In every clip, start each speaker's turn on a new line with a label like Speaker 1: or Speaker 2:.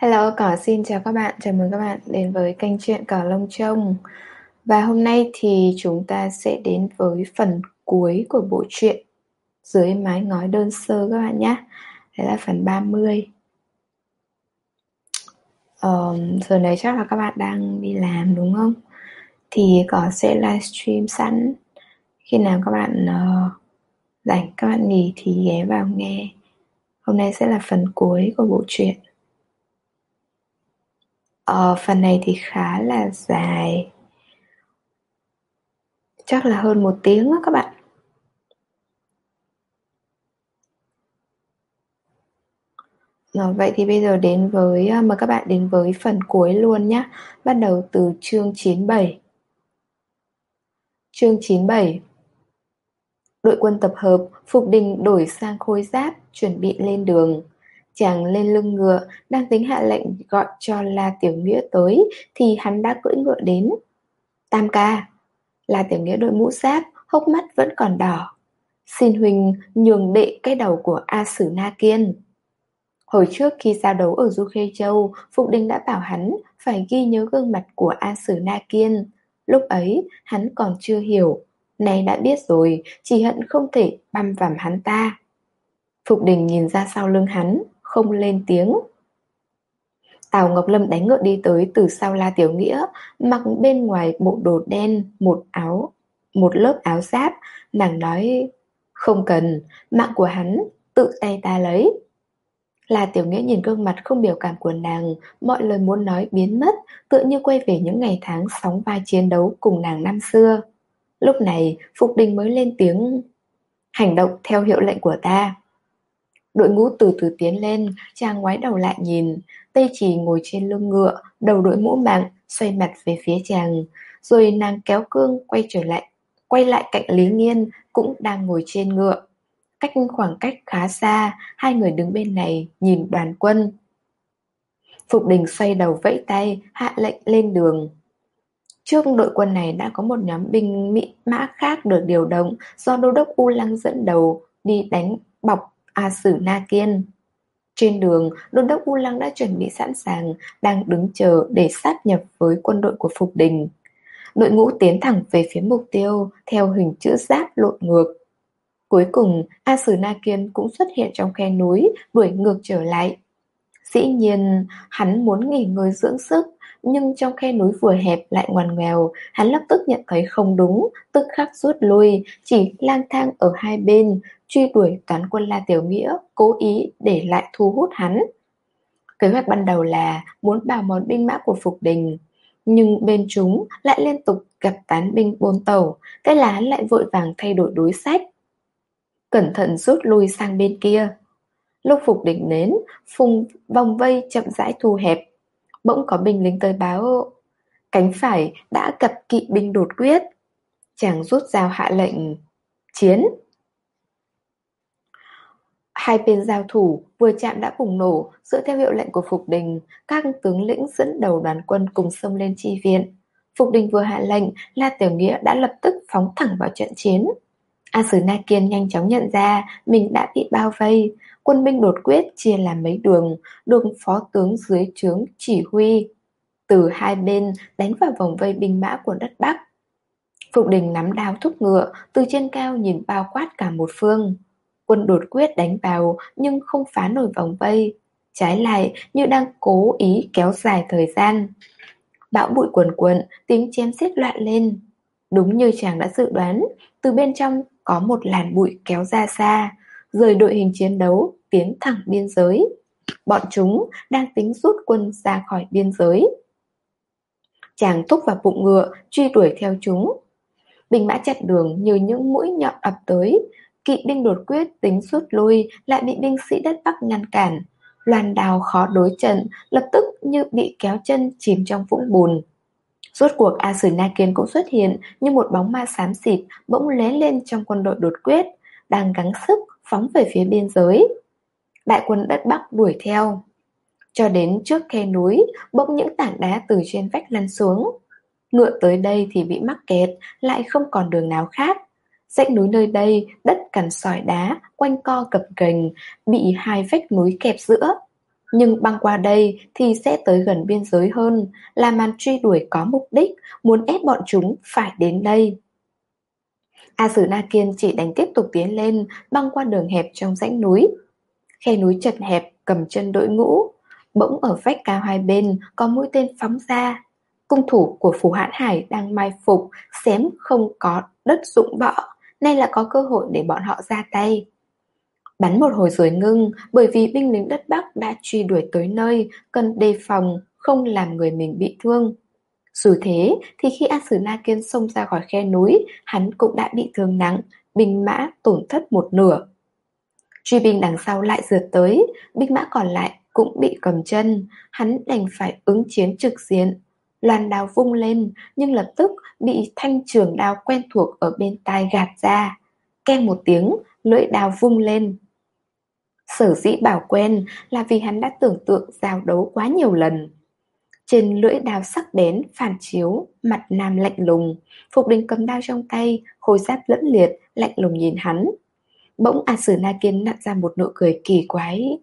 Speaker 1: Hello, Cỏ xin chào các bạn, chào mừng các bạn đến với kênh truyện Cỏ Lông Trông. Và hôm nay thì chúng ta sẽ đến với phần cuối của bộ truyện Dưới mái ngói đơn sơ các bạn nhé. Đấy là phần 30 um, Giờ này chắc là các bạn đang đi làm đúng không? Thì Cỏ sẽ livestream sẵn. Khi nào các bạn uh, rảnh, các bạn nghỉ thì ghé vào nghe. Hôm nay sẽ là phần cuối của bộ truyện. Ờ, phần này thì khá là dài Chắc là hơn một tiếng đó các bạn Rồi, vậy thì bây giờ đến với à, mời các bạn đến với phần cuối luôn nhé. Bắt đầu từ chương 97. Chương 97. Đội quân tập hợp, Phục Đình đổi sang khôi giáp, chuẩn bị lên đường. Chàng lên lưng ngựa, đang tính hạ lệnh gọi cho La Tiểu Nghĩa tới, thì hắn đã cưỡi ngựa đến. Tam ca, La Tiểu Nghĩa đội mũ giáp, hốc mắt vẫn còn đỏ. Xin huynh nhường đệ cái đầu của A Sử Na Kiên. Hồi trước khi giao đấu ở Du Khê Châu, Phục Đình đã bảo hắn phải ghi nhớ gương mặt của A Sử Na Kiên. Lúc ấy, hắn còn chưa hiểu. nay đã biết rồi, chỉ hận không thể băm vằm hắn ta. Phục Đình nhìn ra sau lưng hắn, không lên tiếng. Tào Ngọc Lâm đánh ngựa đi tới từ sau La Tiểu Nghĩa, mặc bên ngoài bộ đồ đen, một áo, một lớp áo giáp, nàng nói không cần, mạng của hắn, tự tay ta lấy. La Tiểu Nghĩa nhìn gương mặt không biểu cảm của nàng, mọi lời muốn nói biến mất, tự như quay về những ngày tháng sóng vai chiến đấu cùng nàng năm xưa. Lúc này, Phục Đình mới lên tiếng, hành động theo hiệu lệnh của ta. Đội ngũ từ từ tiến lên, chàng ngoái đầu lại nhìn, Tây Chỉ ngồi trên lưng ngựa, đầu đội mũ mạng, xoay mặt về phía chàng, rồi nàng kéo cương quay trở lại, quay lại cạnh Lý Nghiên cũng đang ngồi trên ngựa. Cách khoảng cách khá xa, hai người đứng bên này nhìn đoàn quân. Phục đình xoay đầu vẫy tay, hạ lệnh lên đường. Trước đội quân này đã có một nhóm binh mỹ mã khác được điều động do đô đốc U Lăng dẫn đầu đi đánh bọc A Sử Na Kiên. Trên đường, đôn đốc U Lăng đã chuẩn bị sẵn sàng, đang đứng chờ để sát nhập với quân đội của Phục Đình. Đội ngũ tiến thẳng về phía mục tiêu theo hình chữ giáp lộn ngược. Cuối cùng, A Sử Na Kiên cũng xuất hiện trong khe núi, đuổi ngược trở lại. Dĩ nhiên, hắn muốn nghỉ ngơi dưỡng sức, nhưng trong khe núi vừa hẹp lại ngoằn ngoèo, hắn lập tức nhận thấy không đúng, tức khắc rút lui, chỉ lang thang ở hai bên, truy đuổi cán quân La Tiểu Nghĩa, cố ý để lại thu hút hắn. Kế hoạch ban đầu là muốn bào món binh mã của Phục Đình, nhưng bên chúng lại liên tục gặp tán binh bôn tàu, cái lá lại vội vàng thay đổi đối sách. Cẩn thận rút lui sang bên kia. Lúc Phục Đình đến, phùng vòng vây chậm rãi thu hẹp. Bỗng có binh lính tới báo Cánh phải đã gặp kỵ binh đột quyết Chàng rút dao hạ lệnh Chiến Hai bên giao thủ vừa chạm đã bùng nổ, dựa theo hiệu lệnh của Phục Đình, các tướng lĩnh dẫn đầu đoàn quân cùng xông lên chi viện. Phục Đình vừa hạ lệnh, La Tiểu Nghĩa đã lập tức phóng thẳng vào trận chiến. A Sử Na Kiên nhanh chóng nhận ra mình đã bị bao vây, quân binh đột quyết chia làm mấy đường, đường phó tướng dưới trướng chỉ huy. Từ hai bên đánh vào vòng vây binh mã của đất Bắc. Phục Đình nắm đao thúc ngựa, từ trên cao nhìn bao quát cả một phương. Quân đột quyết đánh vào nhưng không phá nổi vòng vây. Trái lại như đang cố ý kéo dài thời gian. Bão bụi quần quần, tiếng chém xiết loạn lên. Đúng như chàng đã dự đoán, từ bên trong có một làn bụi kéo ra xa, rời đội hình chiến đấu, tiến thẳng biên giới. Bọn chúng đang tính rút quân ra khỏi biên giới. Chàng thúc vào bụng ngựa, truy đuổi theo chúng. Binh mã chặn đường như những mũi nhọn ập tới, Kỵ binh đột quyết tính rút lui, Lại bị binh sĩ đất Bắc ngăn cản. Loan đào khó đối trận, Lập tức như bị kéo chân chìm trong vũng bùn. Rốt cuộc A Sử Na Kiên cũng xuất hiện Như một bóng ma xám xịt Bỗng lé lên trong quân đội đột quyết, Đang gắng sức phóng về phía biên giới. Đại quân đất Bắc đuổi theo. Cho đến trước khe núi, Bỗng những tảng đá từ trên vách lăn xuống. Ngựa tới đây thì bị mắc kẹt, Lại không còn đường nào khác. Dãy núi nơi đây, đất cằn sỏi đá, quanh co cập ghềnh, bị hai vách núi kẹp giữa. Nhưng băng qua đây thì sẽ tới gần biên giới hơn, là màn truy đuổi có mục đích, muốn ép bọn chúng phải đến đây. A Sử Na Kiên chỉ đánh tiếp tục tiến lên, băng qua đường hẹp trong dãy núi. Khe núi chật hẹp, cầm chân đội ngũ. Bỗng ở vách cao hai bên có mũi tên phóng ra. Cung thủ của Phù Hãn Hải đang mai phục, xém không có đất dụng bỡ nay là có cơ hội để bọn họ ra tay. Bắn một hồi rồi ngưng, bởi vì binh lính đất Bắc đã truy đuổi tới nơi, cần đề phòng, không làm người mình bị thương. Dù thế, thì khi A Sử Na Kiên xông ra khỏi khe núi, hắn cũng đã bị thương nặng, binh mã tổn thất một nửa. Truy binh đằng sau lại rượt tới, binh mã còn lại cũng bị cầm chân, hắn đành phải ứng chiến trực diện. Loan đào vung lên, nhưng lập tức bị thanh trường đao quen thuộc ở bên tai gạt ra. Keng một tiếng, lưỡi đao vung lên. Sở dĩ bảo quen là vì hắn đã tưởng tượng giao đấu quá nhiều lần. Trên lưỡi đao sắc bén, phản chiếu, mặt nam lạnh lùng. Phục đình cầm đao trong tay, khôi giáp lẫn liệt, lạnh lùng nhìn hắn. Bỗng A Sử Na Kiên nặn ra một nụ cười kỳ quái.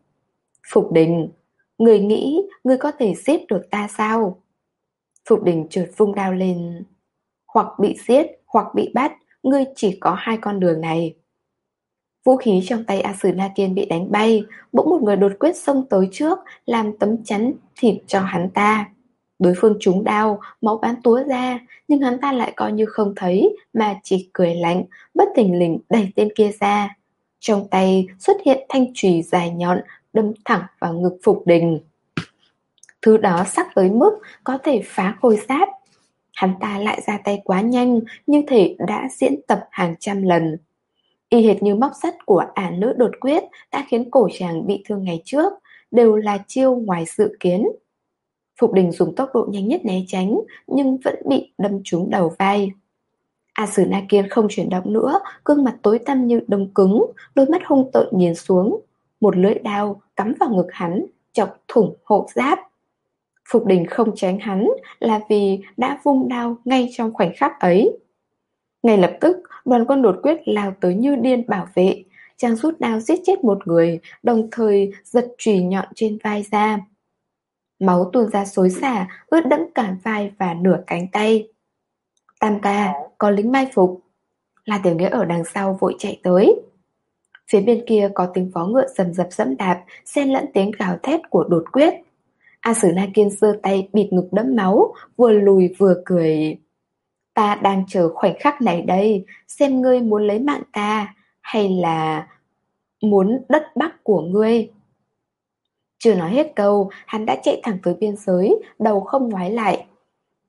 Speaker 1: Phục đình, người nghĩ người có thể giết được ta sao? Phục đình trượt vung đao lên. Hoặc bị giết, hoặc bị bắt, ngươi chỉ có hai con đường này. Vũ khí trong tay A Sử Na Kiên bị đánh bay, bỗng một người đột quyết xông tới trước, làm tấm chắn thịt cho hắn ta. Đối phương trúng đau máu bắn túa ra, nhưng hắn ta lại coi như không thấy, mà chỉ cười lạnh, bất tình lình đẩy tên kia ra. Trong tay xuất hiện thanh chùy dài nhọn, đâm thẳng vào ngực Phục Đình. Thứ đó sắc tới mức có thể phá khôi sát Hắn ta lại ra tay quá nhanh, như thể đã diễn tập hàng trăm lần. Y hệt như móc sắt của ả nữ đột quyết đã khiến cổ chàng bị thương ngày trước, đều là chiêu ngoài dự kiến. Phục đình dùng tốc độ nhanh nhất né tránh, nhưng vẫn bị đâm trúng đầu vai. A Sử Na Kiên không chuyển động nữa, gương mặt tối tăm như đông cứng, đôi mắt hung tợn nhìn xuống. Một lưỡi đao cắm vào ngực hắn, chọc thủng hộ giáp. Phục đình không tránh hắn là vì đã vung đao ngay trong khoảnh khắc ấy. Ngay lập tức, đoàn quân đột quyết lao tới như điên bảo vệ. Chàng rút đao giết chết một người, đồng thời giật chùy nhọn trên vai ra. Máu tuôn ra xối xả, ướt đẫm cả vai và nửa cánh tay. Tam ca, có lính mai phục. là Tiểu Nghĩa ở đằng sau vội chạy tới. Phía bên kia có tiếng phó ngựa dầm dập dẫm đạp, xen lẫn tiếng gào thét của đột quyết. A Sử Na Kiên giơ tay bịt ngực đẫm máu, vừa lùi vừa cười. Ta đang chờ khoảnh khắc này đây, xem ngươi muốn lấy mạng ta, hay là muốn đất bắc của ngươi. Chưa nói hết câu, hắn đã chạy thẳng tới biên giới, đầu không ngoái lại.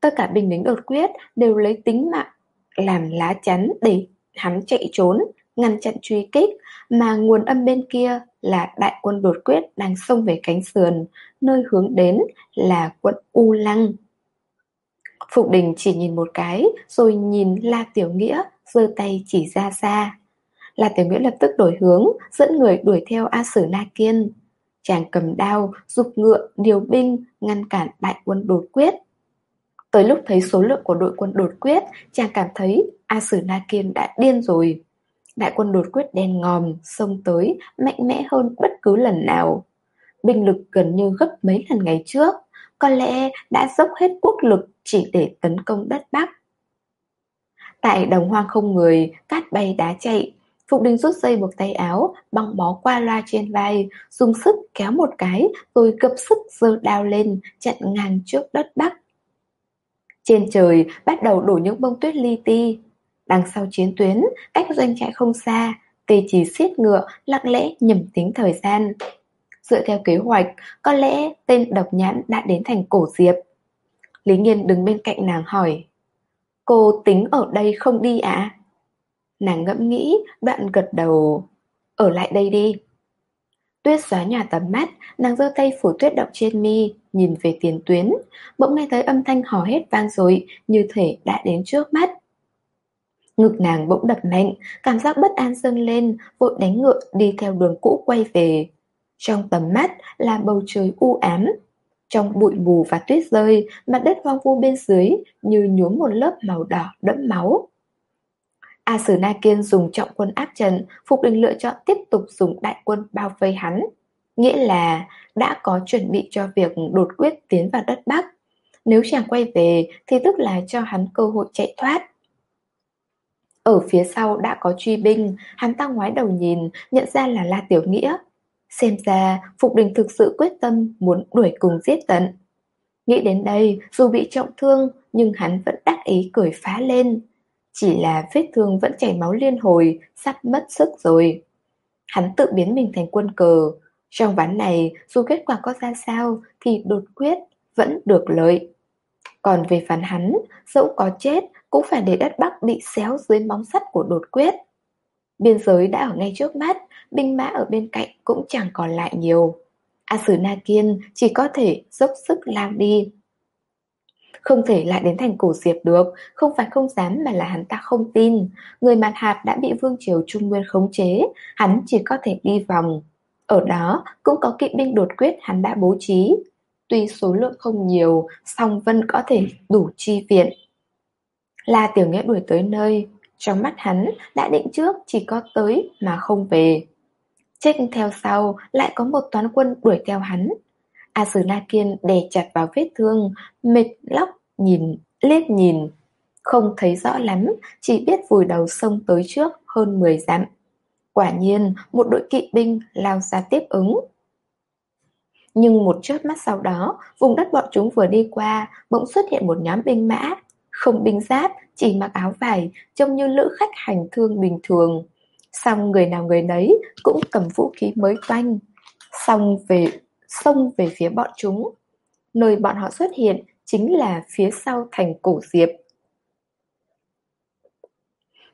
Speaker 1: Tất cả binh lính đột quyết đều lấy tính mạng làm lá chắn để hắn chạy trốn, ngăn chặn truy kích, mà nguồn âm bên kia là đại quân đột quyết đang xông về cánh sườn, nơi hướng đến là quận U Lăng. Phục đình chỉ nhìn một cái, rồi nhìn La Tiểu Nghĩa, giơ tay chỉ ra xa. La Tiểu Nghĩa lập tức đổi hướng, dẫn người đuổi theo A Sử Na Kiên. Chàng cầm đao, dục ngựa, điều binh, ngăn cản đại quân đột quyết. Tới lúc thấy số lượng của đội quân đột quyết, chàng cảm thấy A Sử Na Kiên đã điên rồi. Đại quân đột quyết đen ngòm, xông tới, mạnh mẽ hơn bất cứ lần nào. Binh lực gần như gấp mấy lần ngày trước, có lẽ đã dốc hết quốc lực chỉ để tấn công đất Bắc. Tại đồng hoang không người, cát bay đá chạy, Phục Đình rút dây buộc tay áo, băng bó qua loa trên vai, dùng sức kéo một cái, rồi gập sức giơ đao lên, chặn ngang trước đất Bắc. Trên trời bắt đầu đổ những bông tuyết li ti. Đằng sau chiến tuyến, cách doanh trại không xa, tê chỉ xiết ngựa, lặng lẽ nhầm tính thời gian. Dựa theo kế hoạch, có lẽ tên độc nhãn đã đến thành cổ diệp. Lý Nghiên đứng bên cạnh nàng hỏi Cô tính ở đây không đi ạ? À? Nàng ngẫm nghĩ, đoạn gật đầu Ở lại đây đi Tuyết xóa nhòa tầm mắt, nàng giơ tay phủ tuyết động trên mi, nhìn về tiền tuyến, bỗng nghe thấy âm thanh hò hét vang dội, như thể đã đến trước mắt. Ngực nàng bỗng đập mạnh, cảm giác bất an dâng lên, vội đánh ngựa đi theo đường cũ quay về. Trong tầm mắt là bầu trời u ám. Trong bụi mù và tuyết rơi, mặt đất hoang vu bên dưới như nhuốm một lớp màu đỏ đẫm máu. A Sử Na Kiên dùng trọng quân áp trận, Phục Đình lựa chọn tiếp tục dùng đại quân bao vây hắn. Nghĩa là đã có chuẩn bị cho việc đột quyết tiến vào đất Bắc. Nếu chàng quay về thì tức là cho hắn cơ hội chạy thoát. Ở phía sau đã có truy binh, hắn ta ngoái đầu nhìn, nhận ra là La Tiểu Nghĩa. Xem ra, Phục Đình thực sự quyết tâm muốn đuổi cùng giết tận. Nghĩ đến đây, dù bị trọng thương, nhưng hắn vẫn đắc ý cười phá lên. Chỉ là vết thương vẫn chảy máu liên hồi, sắp mất sức rồi. Hắn tự biến mình thành quân cờ. Trong ván này, dù kết quả có ra sao, thì đột quyết vẫn được lợi. Còn về phán hắn, dẫu có chết, cũng phải để đất Bắc bị xéo dưới móng sắt của đột quyết. Biên giới đã ở ngay trước mắt, binh mã ở bên cạnh cũng chẳng còn lại nhiều. A Sử Na Kiên chỉ có thể dốc sức lao đi. Không thể lại đến thành cổ diệp được, không phải không dám mà là hắn ta không tin. Người mặt hạt đã bị Vương Triều Trung Nguyên khống chế, hắn chỉ có thể đi vòng. Ở đó cũng có kỵ binh đột quyết hắn đã bố trí. Tuy số lượng không nhiều, song Vân có thể đủ chi viện. La Tiểu Nghĩa đuổi tới nơi, trong mắt hắn đã định trước chỉ có tới mà không về. Chết theo sau lại có một toán quân đuổi theo hắn. A Sử Na Kiên đè chặt vào vết thương, mệt lóc nhìn, liếc nhìn. Không thấy rõ lắm, chỉ biết vùi đầu sông tới trước hơn 10 dặm. Quả nhiên, một đội kỵ binh lao ra tiếp ứng. Nhưng một chớp mắt sau đó, vùng đất bọn chúng vừa đi qua, bỗng xuất hiện một nhóm binh mã. Không binh giáp, chỉ mặc áo vải, trông như lữ khách hành thương bình thường. Xong người nào người nấy cũng cầm vũ khí mới toanh. Xong về, xông về phía bọn chúng. Nơi bọn họ xuất hiện chính là phía sau thành cổ diệp.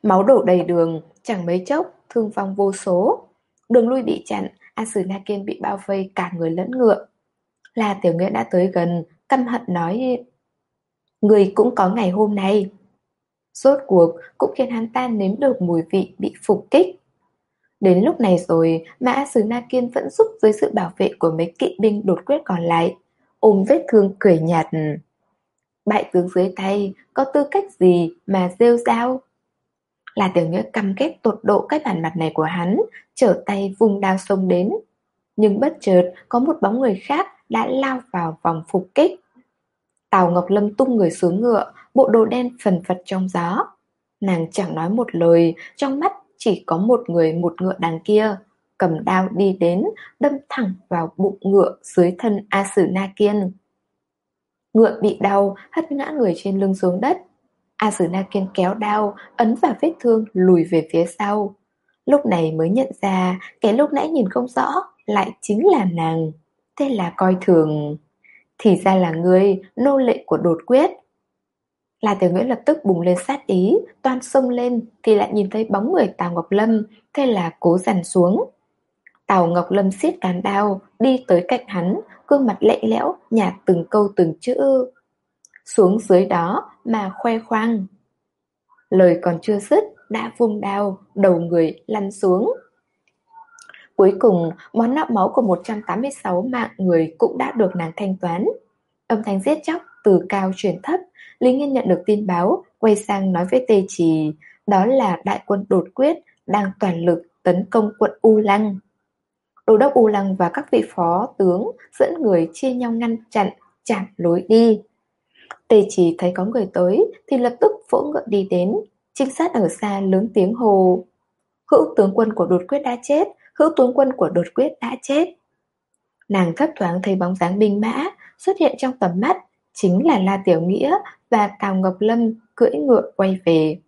Speaker 1: Máu đổ đầy đường, chẳng mấy chốc, thương vong vô số. Đường lui bị chặn, Asunaken bị bao vây cả người lẫn ngựa. Là tiểu nghĩa đã tới gần, căm hận nói Người cũng có ngày hôm nay. Rốt cuộc cũng khiến hắn ta nếm được mùi vị bị phục kích. Đến lúc này rồi Mã Sứ Na Kiên vẫn giúp dưới sự bảo vệ của mấy kỵ binh đột quyết còn lại, ôm vết thương cười nhạt. Bại tướng dưới tay, có tư cách gì mà rêu rao? Là tiểu nghĩa căm ghét tột độ cái bản mặt này của hắn, trở tay vùng đao sông đến. Nhưng bất chợt có một bóng người khác đã lao vào vòng phục kích. Tào Ngọc Lâm tung người xuống ngựa, bộ đồ đen phần phật trong gió. Nàng chẳng nói một lời, trong mắt chỉ có một người một ngựa đằng kia. Cầm đao đi đến, đâm thẳng vào bụng ngựa dưới thân A Sử Na Kiên. Ngựa bị đau, hất ngã người trên lưng xuống đất. A Sử Na Kiên kéo đao, ấn vào vết thương lùi về phía sau. Lúc này mới nhận ra, cái lúc nãy nhìn không rõ, lại chính là nàng. Thế là coi thường. Thì ra là người, nô lệ của đột quyết. Là Tiểu Nguyễn lập tức bùng lên sát ý, toan xông lên thì lại nhìn thấy bóng người Tào Ngọc Lâm, thế là cố dằn xuống. Tào Ngọc Lâm siết cán đao, đi tới cạnh hắn, gương mặt lạnh lẽo, nhạt từng câu từng chữ. Xuống dưới đó mà khoe khoang. Lời còn chưa dứt, đã vung đao, đầu người lăn xuống. Cuối cùng, món nợ máu của 186 mạng người cũng đã được nàng thanh toán. Âm thanh giết chóc từ cao truyền thấp, Lý Nghiên nhận được tin báo, quay sang nói với Tê Trì, đó là đại quân đột quyết đang toàn lực tấn công quận U Lăng. Đô đốc U Lăng và các vị phó tướng dẫn người chia nhau ngăn chặn, chặn lối đi. Tê Trì thấy có người tới thì lập tức vỗ ngựa đi đến, trinh sát ở xa lớn tiếng hồ. Hữu tướng quân của đột quyết đã chết, hữu tướng quân của đột quyết đã chết. Nàng thấp thoáng thấy bóng dáng binh mã xuất hiện trong tầm mắt, chính là La Tiểu Nghĩa và Tào Ngọc Lâm cưỡi ngựa quay về.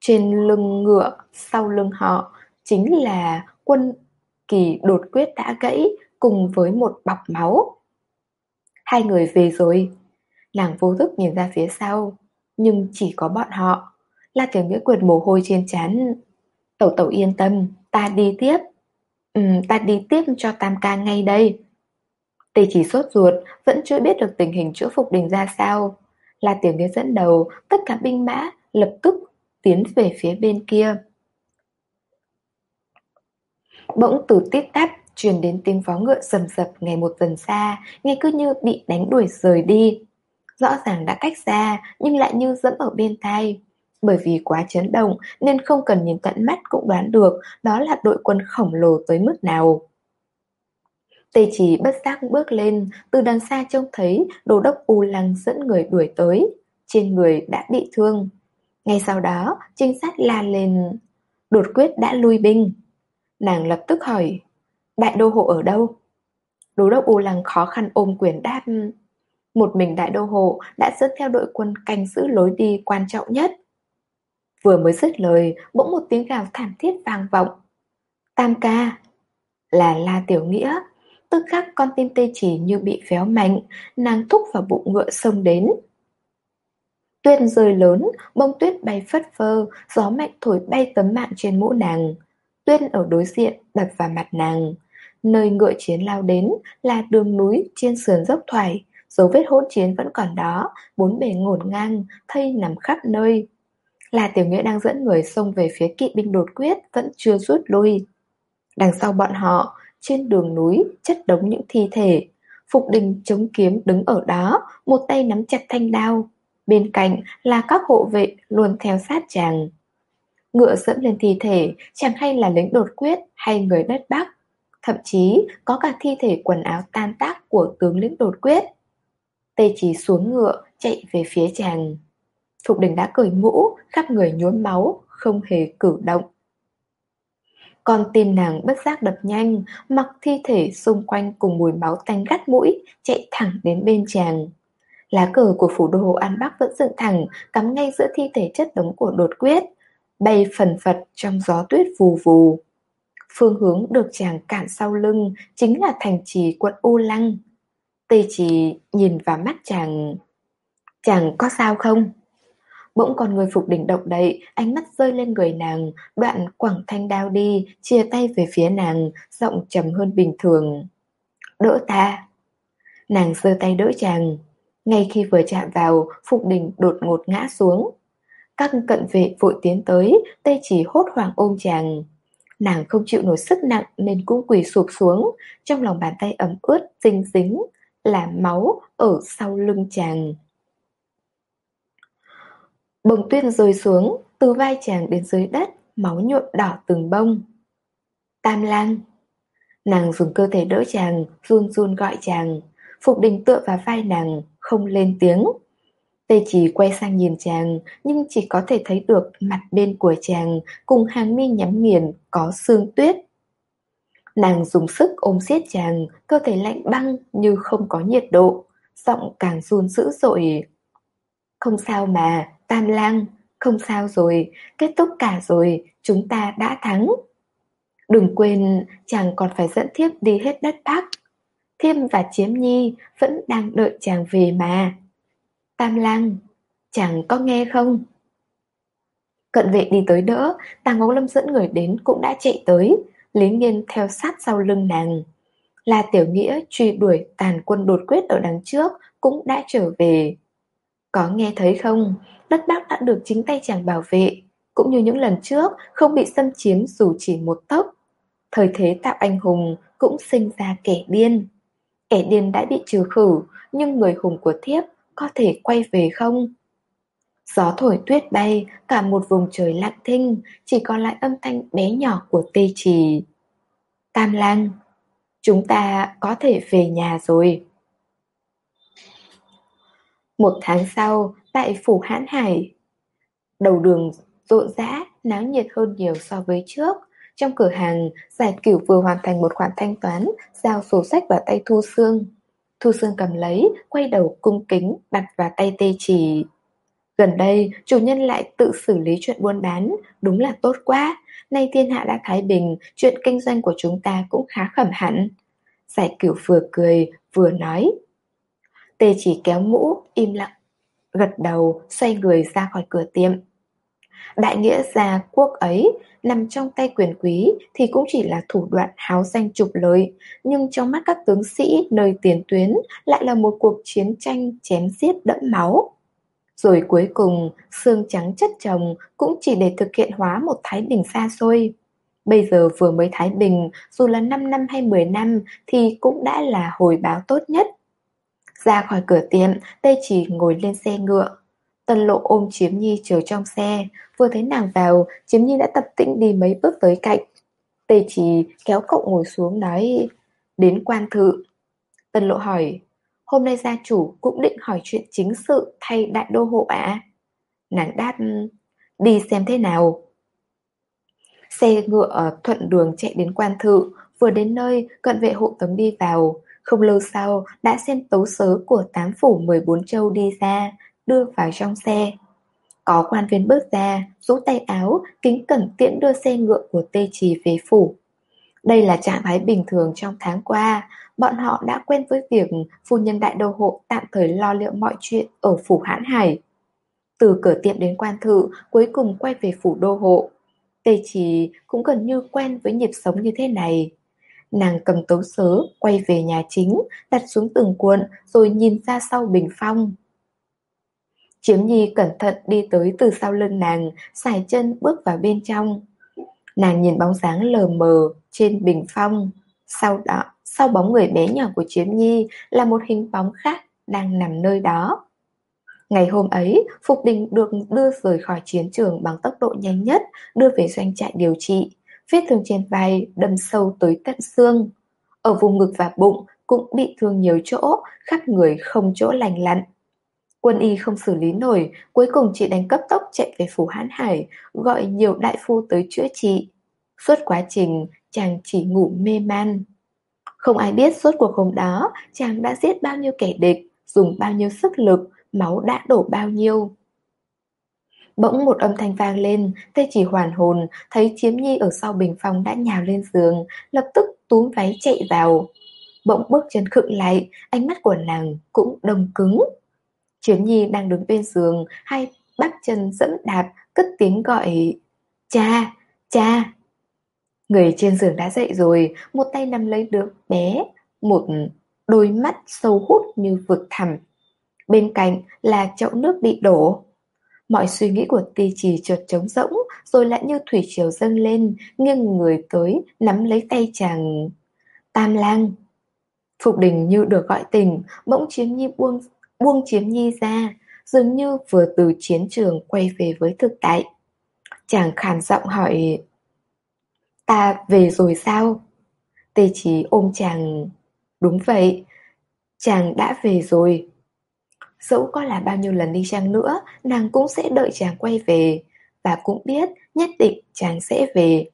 Speaker 1: Trên lưng ngựa, sau lưng họ, chính là quân kỳ đột quyết đã gãy cùng với một bọc máu. Hai người về rồi. Nàng vô thức nhìn ra phía sau, nhưng chỉ có bọn họ. La Tiểu Nghĩa quệt mồ hôi trên chán. Tẩu tẩu yên tâm, ta đi tiếp. Ừ, ta đi tiếp cho Tam ca ngay đây. Tề chỉ sốt ruột, vẫn chưa biết được tình hình chữa phục đình ra sao. Là tiểu nghĩa dẫn đầu, tất cả binh mã lập tức tiến về phía bên kia. Bỗng từ tít tắp truyền đến tiếng vó ngựa rầm rập ngày một dần xa, nghe cứ như bị đánh đuổi rời đi. Rõ ràng đã cách xa, nhưng lại như dẫm ở bên tai. Bởi vì quá chấn động nên không cần nhìn tận mắt cũng đoán được đó là đội quân khổng lồ tới mức nào. Tề chỉ bất giác bước lên, từ đằng xa trông thấy đồ đốc U Lăng dẫn người đuổi tới, trên người đã bị thương. Ngay sau đó, trinh sát la lên, đột quyết đã lui binh. Nàng lập tức hỏi, đại đô hộ ở đâu? Đô đốc U Lăng khó khăn ôm quyền đáp, một mình đại đô hộ đã dẫn theo đội quân canh giữ lối đi quan trọng nhất. Vừa mới dứt lời, bỗng một tiếng gào thảm thiết vang vọng. Tam ca, là La Tiểu Nghĩa, tức khắc con tim tê chỉ như bị véo mạnh, nàng thúc vào bụng ngựa xông đến. Tuyết rơi lớn, bông tuyết bay phất phơ, gió mạnh thổi bay tấm mạng trên mũ nàng. Tuyết ở đối diện đập vào mặt nàng. Nơi ngựa chiến lao đến là đường núi trên sườn dốc thoải, dấu vết hỗn chiến vẫn còn đó, bốn bề ngổn ngang, thây nằm khắp nơi. Là tiểu nghĩa đang dẫn người xông về phía kỵ binh đột quyết vẫn chưa rút lui. Đằng sau bọn họ, trên đường núi chất đống những thi thể. Phục đình chống kiếm đứng ở đó, một tay nắm chặt thanh đao. Bên cạnh là các hộ vệ luôn theo sát chàng. Ngựa dẫm lên thi thể, chẳng hay là lính đột quyết hay người đất Bắc. Thậm chí có cả thi thể quần áo tan tác của tướng lĩnh đột quyết. Tê chỉ xuống ngựa, chạy về phía chàng. Phục đình đã cởi mũ, khắp người nhuốm máu, không hề cử động. Con tim nàng bất giác đập nhanh, mặc thi thể xung quanh cùng mùi máu tanh gắt mũi, chạy thẳng đến bên chàng. Lá cờ của phủ đô An Bắc vẫn dựng thẳng, cắm ngay giữa thi thể chất đống của đột quyết, bay phần phật trong gió tuyết vù vù. Phương hướng được chàng cản sau lưng chính là thành trì quận U Lăng. Tây chỉ nhìn vào mắt chàng. Chàng có sao không? Bỗng còn người phục đỉnh động đậy, ánh mắt rơi lên người nàng, đoạn quẳng thanh đao đi, chia tay về phía nàng, giọng trầm hơn bình thường. Đỡ ta. Nàng giơ tay đỡ chàng. Ngay khi vừa chạm vào, Phục Đình đột ngột ngã xuống. Các cận vệ vội tiến tới, tay chỉ hốt hoảng ôm chàng. Nàng không chịu nổi sức nặng nên cũng quỳ sụp xuống, trong lòng bàn tay ấm ướt, dinh dính, là máu ở sau lưng chàng. Bông tuyết rơi xuống, từ vai chàng đến dưới đất, máu nhuộm đỏ từng bông. Tam lang. Nàng dùng cơ thể đỡ chàng, run run gọi chàng. Phục đình tựa vào vai nàng, không lên tiếng. Tê chỉ quay sang nhìn chàng, nhưng chỉ có thể thấy được mặt bên của chàng cùng hàng mi nhắm nghiền có xương tuyết. Nàng dùng sức ôm siết chàng, cơ thể lạnh băng như không có nhiệt độ, giọng càng run dữ dội. Không sao mà, Tam lang, không sao rồi, kết thúc cả rồi, chúng ta đã thắng. Đừng quên, chàng còn phải dẫn thiếp đi hết đất Bắc. Thiêm và Chiếm Nhi vẫn đang đợi chàng về mà. Tam lang, chàng có nghe không? Cận vệ đi tới đỡ, Tàng Ngọc Lâm dẫn người đến cũng đã chạy tới, Lý Nghiên theo sát sau lưng nàng. Là Tiểu Nghĩa truy đuổi tàn quân đột quyết ở đằng trước cũng đã trở về. Có nghe thấy không? Đất Bắc đã được chính tay chàng bảo vệ, cũng như những lần trước không bị xâm chiếm dù chỉ một tấc. Thời thế tạo anh hùng cũng sinh ra kẻ điên. Kẻ điên đã bị trừ khử, nhưng người hùng của thiếp có thể quay về không? Gió thổi tuyết bay, cả một vùng trời lặng thinh, chỉ còn lại âm thanh bé nhỏ của tê trì. Tam lang, chúng ta có thể về nhà rồi. Một tháng sau, tại phủ hãn hải, đầu đường rộn rã, náo nhiệt hơn nhiều so với trước. Trong cửa hàng, giải cửu vừa hoàn thành một khoản thanh toán, giao sổ sách vào tay Thu Sương. Thu Sương cầm lấy, quay đầu cung kính, đặt vào tay tê chỉ Gần đây, chủ nhân lại tự xử lý chuyện buôn bán, đúng là tốt quá. Nay thiên hạ đã thái bình, chuyện kinh doanh của chúng ta cũng khá khẩm hẳn. Giải cửu vừa cười, vừa nói. Tê chỉ kéo mũ, im lặng, gật đầu, xoay người ra khỏi cửa tiệm. Đại nghĩa gia quốc ấy nằm trong tay quyền quý thì cũng chỉ là thủ đoạn háo danh trục lợi, nhưng trong mắt các tướng sĩ nơi tiền tuyến lại là một cuộc chiến tranh chém giết đẫm máu. Rồi cuối cùng, xương trắng chất chồng cũng chỉ để thực hiện hóa một Thái Bình xa xôi. Bây giờ vừa mới Thái Bình, dù là 5 năm hay 10 năm thì cũng đã là hồi báo tốt nhất. Ra khỏi cửa tiệm, Tê Chỉ ngồi lên xe ngựa. Tân lộ ôm Chiếm Nhi chờ trong xe, vừa thấy nàng vào, Chiếm Nhi đã tập tĩnh đi mấy bước tới cạnh. Tê Chỉ kéo cậu ngồi xuống nói, Đến quan thự. Tân lộ hỏi, hôm nay gia chủ cũng định hỏi chuyện chính sự thay đại đô hộ ạ. Nàng đáp, đi xem thế nào. Xe ngựa thuận đường chạy đến quan thự, vừa đến nơi, cận vệ hộ tống đi vào. Không lâu sau, đã xem tấu sớ của tám phủ 14 châu đi ra, đưa vào trong xe. Có quan viên bước ra, rũ tay áo, kính cẩn tiễn đưa xe ngựa của Tê Trì về phủ. Đây là trạng thái bình thường trong tháng qua, bọn họ đã quen với việc phu nhân đại đô hộ tạm thời lo liệu mọi chuyện ở phủ hãn hải. Từ cửa tiệm đến quan thự, cuối cùng quay về phủ đô hộ. Tê Trì cũng gần như quen với nhịp sống như thế này. Nàng cầm tấu sớ, quay về nhà chính, đặt xuống từng cuộn rồi nhìn ra sau bình phong. Chiếm Nhi cẩn thận đi tới từ sau lưng nàng, xài chân bước vào bên trong. Nàng nhìn bóng dáng lờ mờ trên bình phong. Sau đó, sau bóng người bé nhỏ của Chiếm Nhi là một hình bóng khác đang nằm nơi đó. Ngày hôm ấy, Phục Đình được đưa rời khỏi chiến trường bằng tốc độ nhanh nhất, đưa về doanh trại điều trị. Vết thương trên vai đâm sâu tới tận xương. Ở vùng ngực và bụng cũng bị thương nhiều chỗ, khắp người không chỗ lành lặn. Quân y không xử lý nổi, cuối cùng chỉ đánh cấp tốc chạy về phủ Hán Hải, gọi nhiều đại phu tới chữa trị. Suốt quá trình, chàng chỉ ngủ mê man. Không ai biết suốt cuộc hôm đó, chàng đã giết bao nhiêu kẻ địch, dùng bao nhiêu sức lực, máu đã đổ bao nhiêu. Bỗng một âm thanh vang lên, tê chỉ hoàn hồn, thấy chiếm nhi ở sau bình phong đã nhào lên giường, lập tức túm váy chạy vào. Bỗng bước chân khựng lại, ánh mắt của nàng cũng đông cứng. Chiếm nhi đang đứng bên giường, hai bắp chân dẫm đạp, cất tiếng gọi Cha, cha Người trên giường đã dậy rồi, một tay nắm lấy đứa bé, một đôi mắt sâu hút như vực thẳm. Bên cạnh là chậu nước bị đổ. Mọi suy nghĩ của ti trì chợt trống rỗng, rồi lại như thủy triều dâng lên, nghiêng người tới, nắm lấy tay chàng. Tam lang. Phục đình như được gọi tình, bỗng chiếm nhi buông, buông chiếm nhi ra, dường như vừa từ chiến trường quay về với thực tại. Chàng khàn giọng hỏi Ta về rồi sao? Tê Chí ôm chàng Đúng vậy Chàng đã về rồi Dẫu có là bao nhiêu lần đi chăng nữa Nàng cũng sẽ đợi chàng quay về Và cũng biết nhất định chàng sẽ về.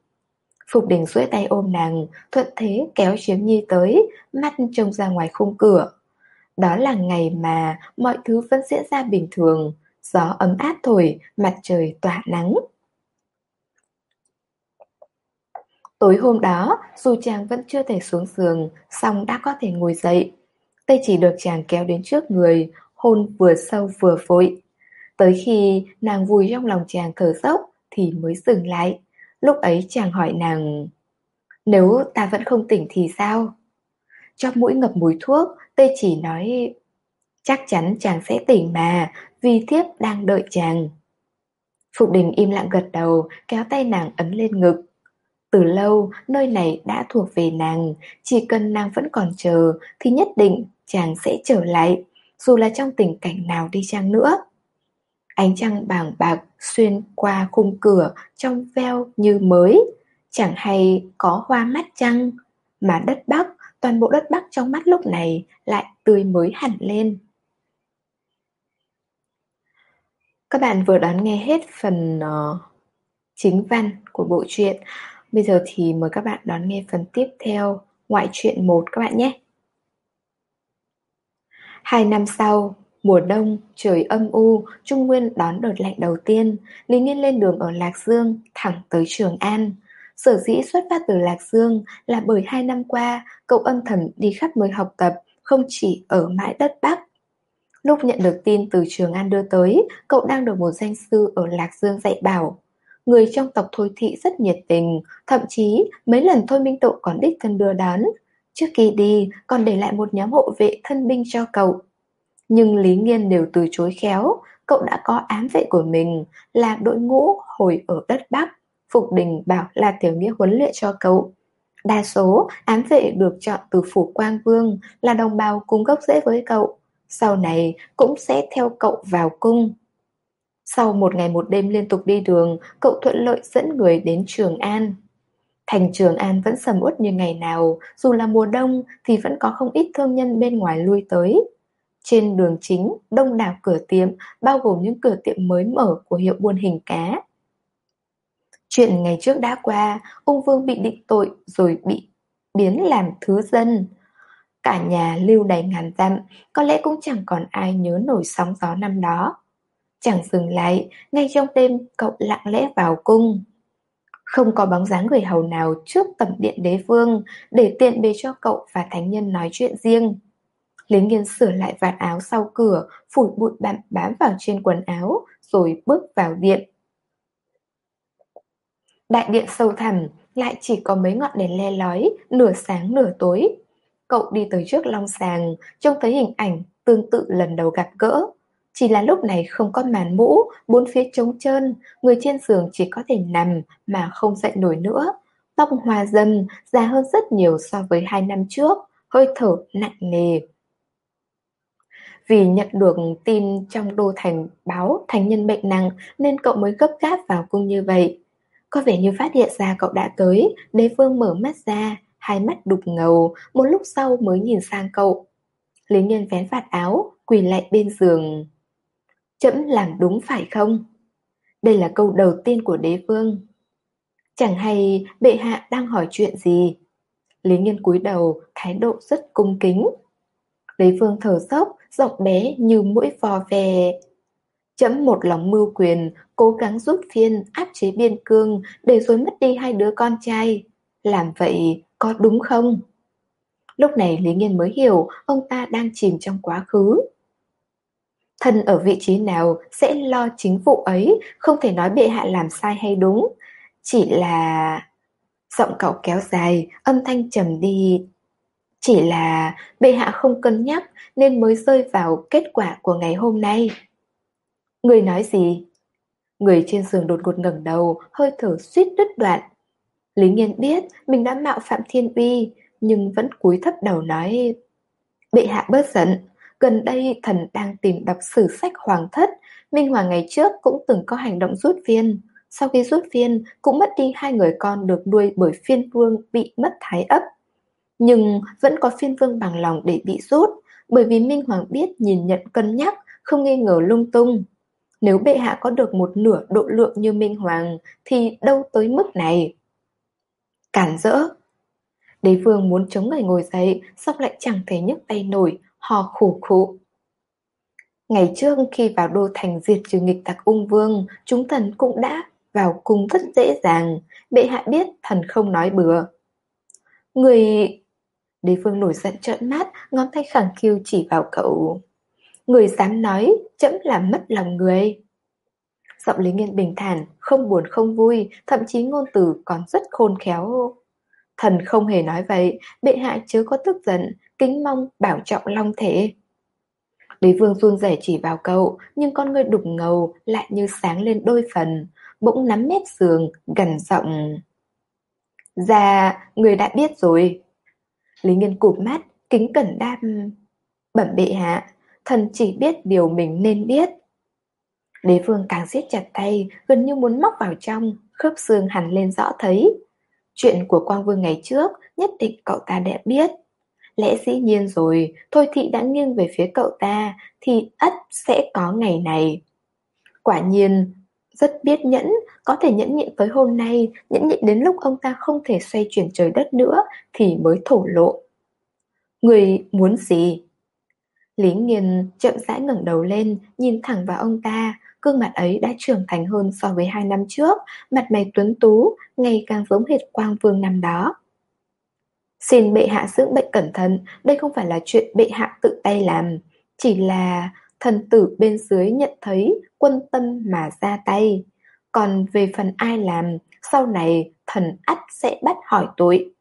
Speaker 1: Phục đình duỗi tay ôm nàng Thuận thế kéo Chiếm Nhi tới Mắt trông ra ngoài khung cửa. Đó là ngày mà mọi thứ vẫn diễn ra bình thường Gió ấm áp thổi Mặt trời tỏa nắng. Tối hôm đó, dù chàng vẫn chưa thể xuống giường, song đã có thể ngồi dậy. Tay chỉ được chàng kéo đến trước người, hôn vừa sâu vừa vội. Tới khi nàng vùi trong lòng chàng thở dốc thì mới dừng lại. Lúc ấy chàng hỏi nàng, nếu ta vẫn không tỉnh thì sao? Trong mũi ngập mùi thuốc, tê chỉ nói, chắc chắn chàng sẽ tỉnh mà, vì thiếp đang đợi chàng. Phục đình im lặng gật đầu, kéo tay nàng ấn lên ngực. Từ lâu, nơi này đã thuộc về nàng, chỉ cần nàng vẫn còn chờ thì nhất định chàng sẽ trở lại, dù là trong tình cảnh nào đi chăng nữa. Ánh trăng bàng bạc xuyên qua khung cửa trong veo như mới, chẳng hay có hoa mắt trăng, mà đất Bắc, toàn bộ đất Bắc trong mắt lúc này lại tươi mới hẳn lên. Các bạn vừa đón nghe hết phần uh, chính văn của bộ truyện. Bây giờ thì mời các bạn đón nghe phần tiếp theo Ngoại truyện 1 các bạn nhé. Hai năm sau, mùa đông, trời âm u, Trung Nguyên đón đợt lạnh đầu tiên, Lý Nghiên lên đường ở Lạc Dương, thẳng tới Trường An. Sở dĩ xuất phát từ Lạc Dương là bởi hai năm qua, cậu âm thầm đi khắp nơi học tập, không chỉ ở mãi đất Bắc. Lúc nhận được tin từ Trường An đưa tới, cậu đang được một danh sư ở Lạc Dương dạy bảo người trong tộc Thôi Thị rất nhiệt tình, thậm chí mấy lần Thôi Minh Tụ còn đích thân đưa đón. Trước khi đi, còn để lại một nhóm hộ vệ thân binh cho cậu. Nhưng Lý Nghiên đều từ chối khéo, cậu đã có ám vệ của mình, là đội ngũ hồi ở đất Bắc. Phục Đình bảo là Tiểu Nghĩa huấn luyện cho cậu. Đa số ám vệ được chọn từ phủ Quang Vương là đồng bào cùng gốc rễ với cậu. Sau này cũng sẽ theo cậu vào cung. Sau một ngày một đêm liên tục đi đường, cậu thuận lợi dẫn người đến Trường An. Thành Trường An vẫn sầm uất như ngày nào, dù là mùa đông thì vẫn có không ít thương nhân bên ngoài lui tới. Trên đường chính, đông đảo cửa tiệm, bao gồm những cửa tiệm mới mở của hiệu buôn hình cá. Chuyện ngày trước đã qua, ung vương bị định tội rồi bị biến làm thứ dân. Cả nhà lưu đầy ngàn dặm, có lẽ cũng chẳng còn ai nhớ nổi sóng gió năm đó. Chẳng dừng lại, ngay trong đêm cậu lặng lẽ vào cung. Không có bóng dáng người hầu nào trước tầm điện đế vương để tiện bề cho cậu và thánh nhân nói chuyện riêng. Lý Nghiên sửa lại vạt áo sau cửa, phủi bụi bặm bám vào trên quần áo, rồi bước vào điện. Đại điện sâu thẳm, lại chỉ có mấy ngọn đèn le lói, nửa sáng nửa tối. Cậu đi tới trước long sàng, trông thấy hình ảnh tương tự lần đầu gặp gỡ. Chỉ là lúc này không có màn mũ, bốn phía trống trơn, người trên giường chỉ có thể nằm mà không dậy nổi nữa. Tóc hoa dâm, già hơn rất nhiều so với hai năm trước, hơi thở nặng nề. Vì nhận được tin trong đô thành báo thành nhân bệnh nặng nên cậu mới gấp gáp vào cung như vậy. Có vẻ như phát hiện ra cậu đã tới, đế vương mở mắt ra, hai mắt đục ngầu, một lúc sau mới nhìn sang cậu. Lý nhân vén vạt áo, quỳ lại bên giường. Chấm làm đúng phải không? Đây là câu đầu tiên của đế vương. Chẳng hay bệ hạ đang hỏi chuyện gì? Lý Nghiên cúi đầu, thái độ rất cung kính. Đế vương thở dốc, giọng bé như mũi vò về. Chấm một lòng mưu quyền, cố gắng giúp phiên áp chế biên cương để rồi mất đi hai đứa con trai. Làm vậy có đúng không? Lúc này Lý Nghiên mới hiểu ông ta đang chìm trong quá khứ. Thân ở vị trí nào sẽ lo chính vụ ấy, không thể nói bệ hạ làm sai hay đúng. Chỉ là... Giọng cậu kéo dài, âm thanh trầm đi. Chỉ là bệ hạ không cân nhắc nên mới rơi vào kết quả của ngày hôm nay. Người nói gì? Người trên giường đột ngột ngẩng đầu, hơi thở suýt đứt đoạn. Lý Nghiên biết mình đã mạo phạm thiên uy, nhưng vẫn cúi thấp đầu nói Bệ hạ bớt giận, gần đây thần đang tìm đọc sử sách hoàng thất, Minh Hoàng ngày trước cũng từng có hành động rút viên. Sau khi rút viên, cũng mất đi hai người con được nuôi bởi phiên vương bị mất thái ấp. Nhưng vẫn có phiên vương bằng lòng để bị rút, bởi vì Minh Hoàng biết nhìn nhận cân nhắc, không nghi ngờ lung tung. Nếu bệ hạ có được một nửa độ lượng như Minh Hoàng thì đâu tới mức này. Cản rỡ. Đế vương muốn chống người ngồi dậy, xong lại chẳng thể nhấc tay nổi, ho khủ khụ. Ngày trước khi vào đô thành diệt trừ nghịch tặc ung vương, chúng thần cũng đã vào cung rất dễ dàng, bệ hạ biết thần không nói bừa. Người... Đế vương nổi giận trợn mắt, ngón tay khẳng khiu chỉ vào cậu. Người dám nói, chấm làm mất lòng người. Giọng Lý Nghiên bình thản, không buồn không vui, thậm chí ngôn từ còn rất khôn khéo. Thần không hề nói vậy, bệ hạ chớ có tức giận, kính mong bảo trọng long thể. Lý Vương run rẩy chỉ vào cậu, nhưng con người đục ngầu lại như sáng lên đôi phần, bỗng nắm mép giường, gần giọng. Dạ, người đã biết rồi. Lý Nghiên cụp mắt, kính cẩn đam. Bẩm bệ hạ, thần chỉ biết điều mình nên biết. Đế vương càng siết chặt tay, gần như muốn móc vào trong, khớp xương hẳn lên rõ thấy. Chuyện của Quang Vương ngày trước, nhất định cậu ta đã biết. Lẽ dĩ nhiên rồi, Thôi Thị đã nghiêng về phía cậu ta, thì ắt sẽ có ngày này. Quả nhiên, rất biết nhẫn, có thể nhẫn nhịn tới hôm nay, nhẫn nhịn đến lúc ông ta không thể xoay chuyển trời đất nữa, thì mới thổ lộ. Người muốn gì? Lý Nghiên chậm rãi ngẩng đầu lên, nhìn thẳng vào ông ta, gương mặt ấy đã trưởng thành hơn so với hai năm trước, mặt mày tuấn tú, ngày càng giống hệt quang vương năm đó. Xin bệ hạ dưỡng bệnh cẩn thận, đây không phải là chuyện bệ hạ tự tay làm, chỉ là thần tử bên dưới nhận thấy quân tâm mà ra tay. Còn về phần ai làm, sau này thần ắt sẽ bắt hỏi tội.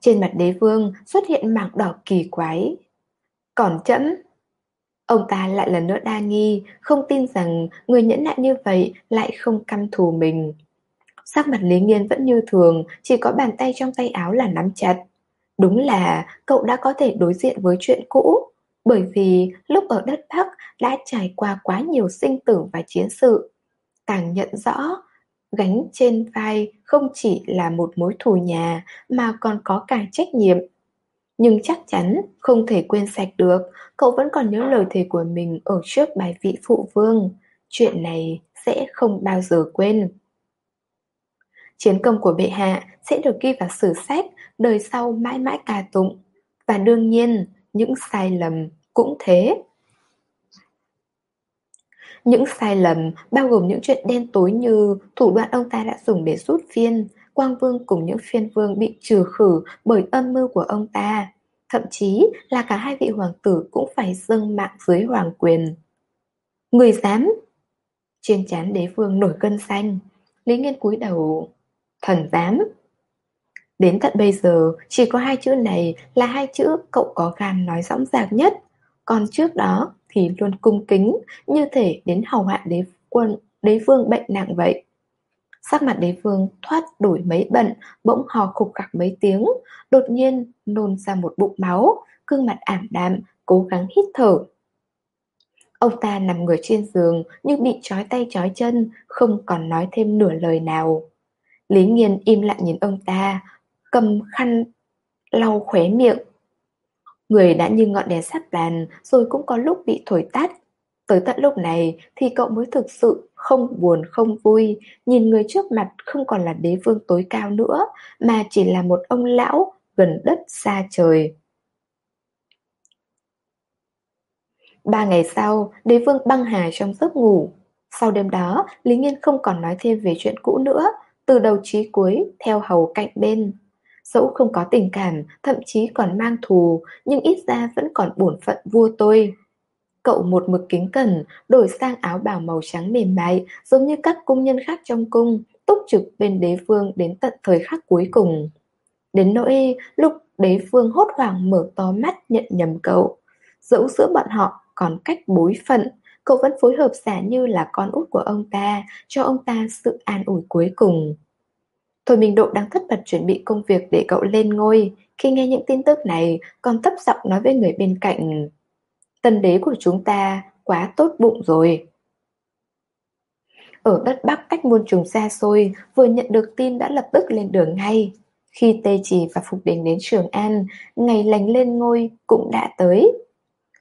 Speaker 1: Trên mặt đế vương xuất hiện mảng đỏ kỳ quái, còn chẫm, Ông ta lại lần nữa đa nghi, không tin rằng người nhẫn nại như vậy lại không căm thù mình. Sắc mặt Lý Nghiên vẫn như thường, chỉ có bàn tay trong tay áo là nắm chặt. Đúng là cậu đã có thể đối diện với chuyện cũ, bởi vì lúc ở đất Bắc đã trải qua quá nhiều sinh tử và chiến sự. Càng nhận rõ gánh trên vai không chỉ là một mối thù nhà mà còn có cả trách nhiệm. Nhưng chắc chắn không thể quên sạch được, cậu vẫn còn nhớ lời thề của mình ở trước bài vị phụ vương. Chuyện này sẽ không bao giờ quên. Chiến công của bệ hạ sẽ được ghi vào sử sách, đời sau mãi mãi ca tụng. Và đương nhiên, những sai lầm cũng thế. Những sai lầm bao gồm những chuyện đen tối như thủ đoạn ông ta đã dùng để rút phiên, Quang Vương cùng những phiên vương bị trừ khử bởi âm mưu của ông ta. Thậm chí là cả hai vị hoàng tử cũng phải dâng mạng dưới hoàng quyền. Người dám! Trên chán đế vương nổi cơn xanh, Lý Nghiên cúi đầu, thần dám. Đến tận bây giờ, chỉ có hai chữ này là hai chữ cậu có gan nói rõ ràng nhất. Còn trước đó thì luôn cung kính, như thể đến hầu hạ đế quân, đế vương bệnh nặng vậy. Sắc mặt đế vương thoát đổi mấy bận, bỗng hò khục khặc mấy tiếng, đột nhiên nôn ra một bụng máu, gương mặt ảm đạm, cố gắng hít thở. Ông ta nằm người trên giường như bị trói tay trói chân, không còn nói thêm nửa lời nào. Lý Nghiên im lặng nhìn ông ta, cầm khăn lau khóe miệng. Người đã như ngọn đèn sắt bàn rồi cũng có lúc bị thổi tắt. Tới tận lúc này thì cậu mới thực sự không buồn không vui, nhìn người trước mặt không còn là đế vương tối cao nữa, mà chỉ là một ông lão gần đất xa trời. Ba ngày sau, đế vương băng hà trong giấc ngủ. Sau đêm đó, Lý Nghiên không còn nói thêm về chuyện cũ nữa, từ đầu chí cuối, theo hầu cạnh bên. Dẫu không có tình cảm, thậm chí còn mang thù, nhưng ít ra vẫn còn bổn phận vua tôi. Cậu một mực kính cẩn, đổi sang áo bào màu trắng mềm mại, giống như các cung nhân khác trong cung, túc trực bên đế vương đến tận thời khắc cuối cùng. Đến nỗi lúc đế vương hốt hoảng mở to mắt nhận nhầm cậu. Dẫu giữa bọn họ còn cách bối phận, cậu vẫn phối hợp giả như là con út của ông ta, cho ông ta sự an ủi cuối cùng. Thôi Minh Độ đang thất bật chuẩn bị công việc để cậu lên ngôi, khi nghe những tin tức này, còn thấp giọng nói với người bên cạnh. Tân đế của chúng ta quá tốt bụng rồi. Ở đất Bắc cách muôn trùng xa xôi, vừa nhận được tin đã lập tức lên đường ngay. Khi Tê Trì và Phục Đình đến Trường An, ngày lành lên ngôi cũng đã tới.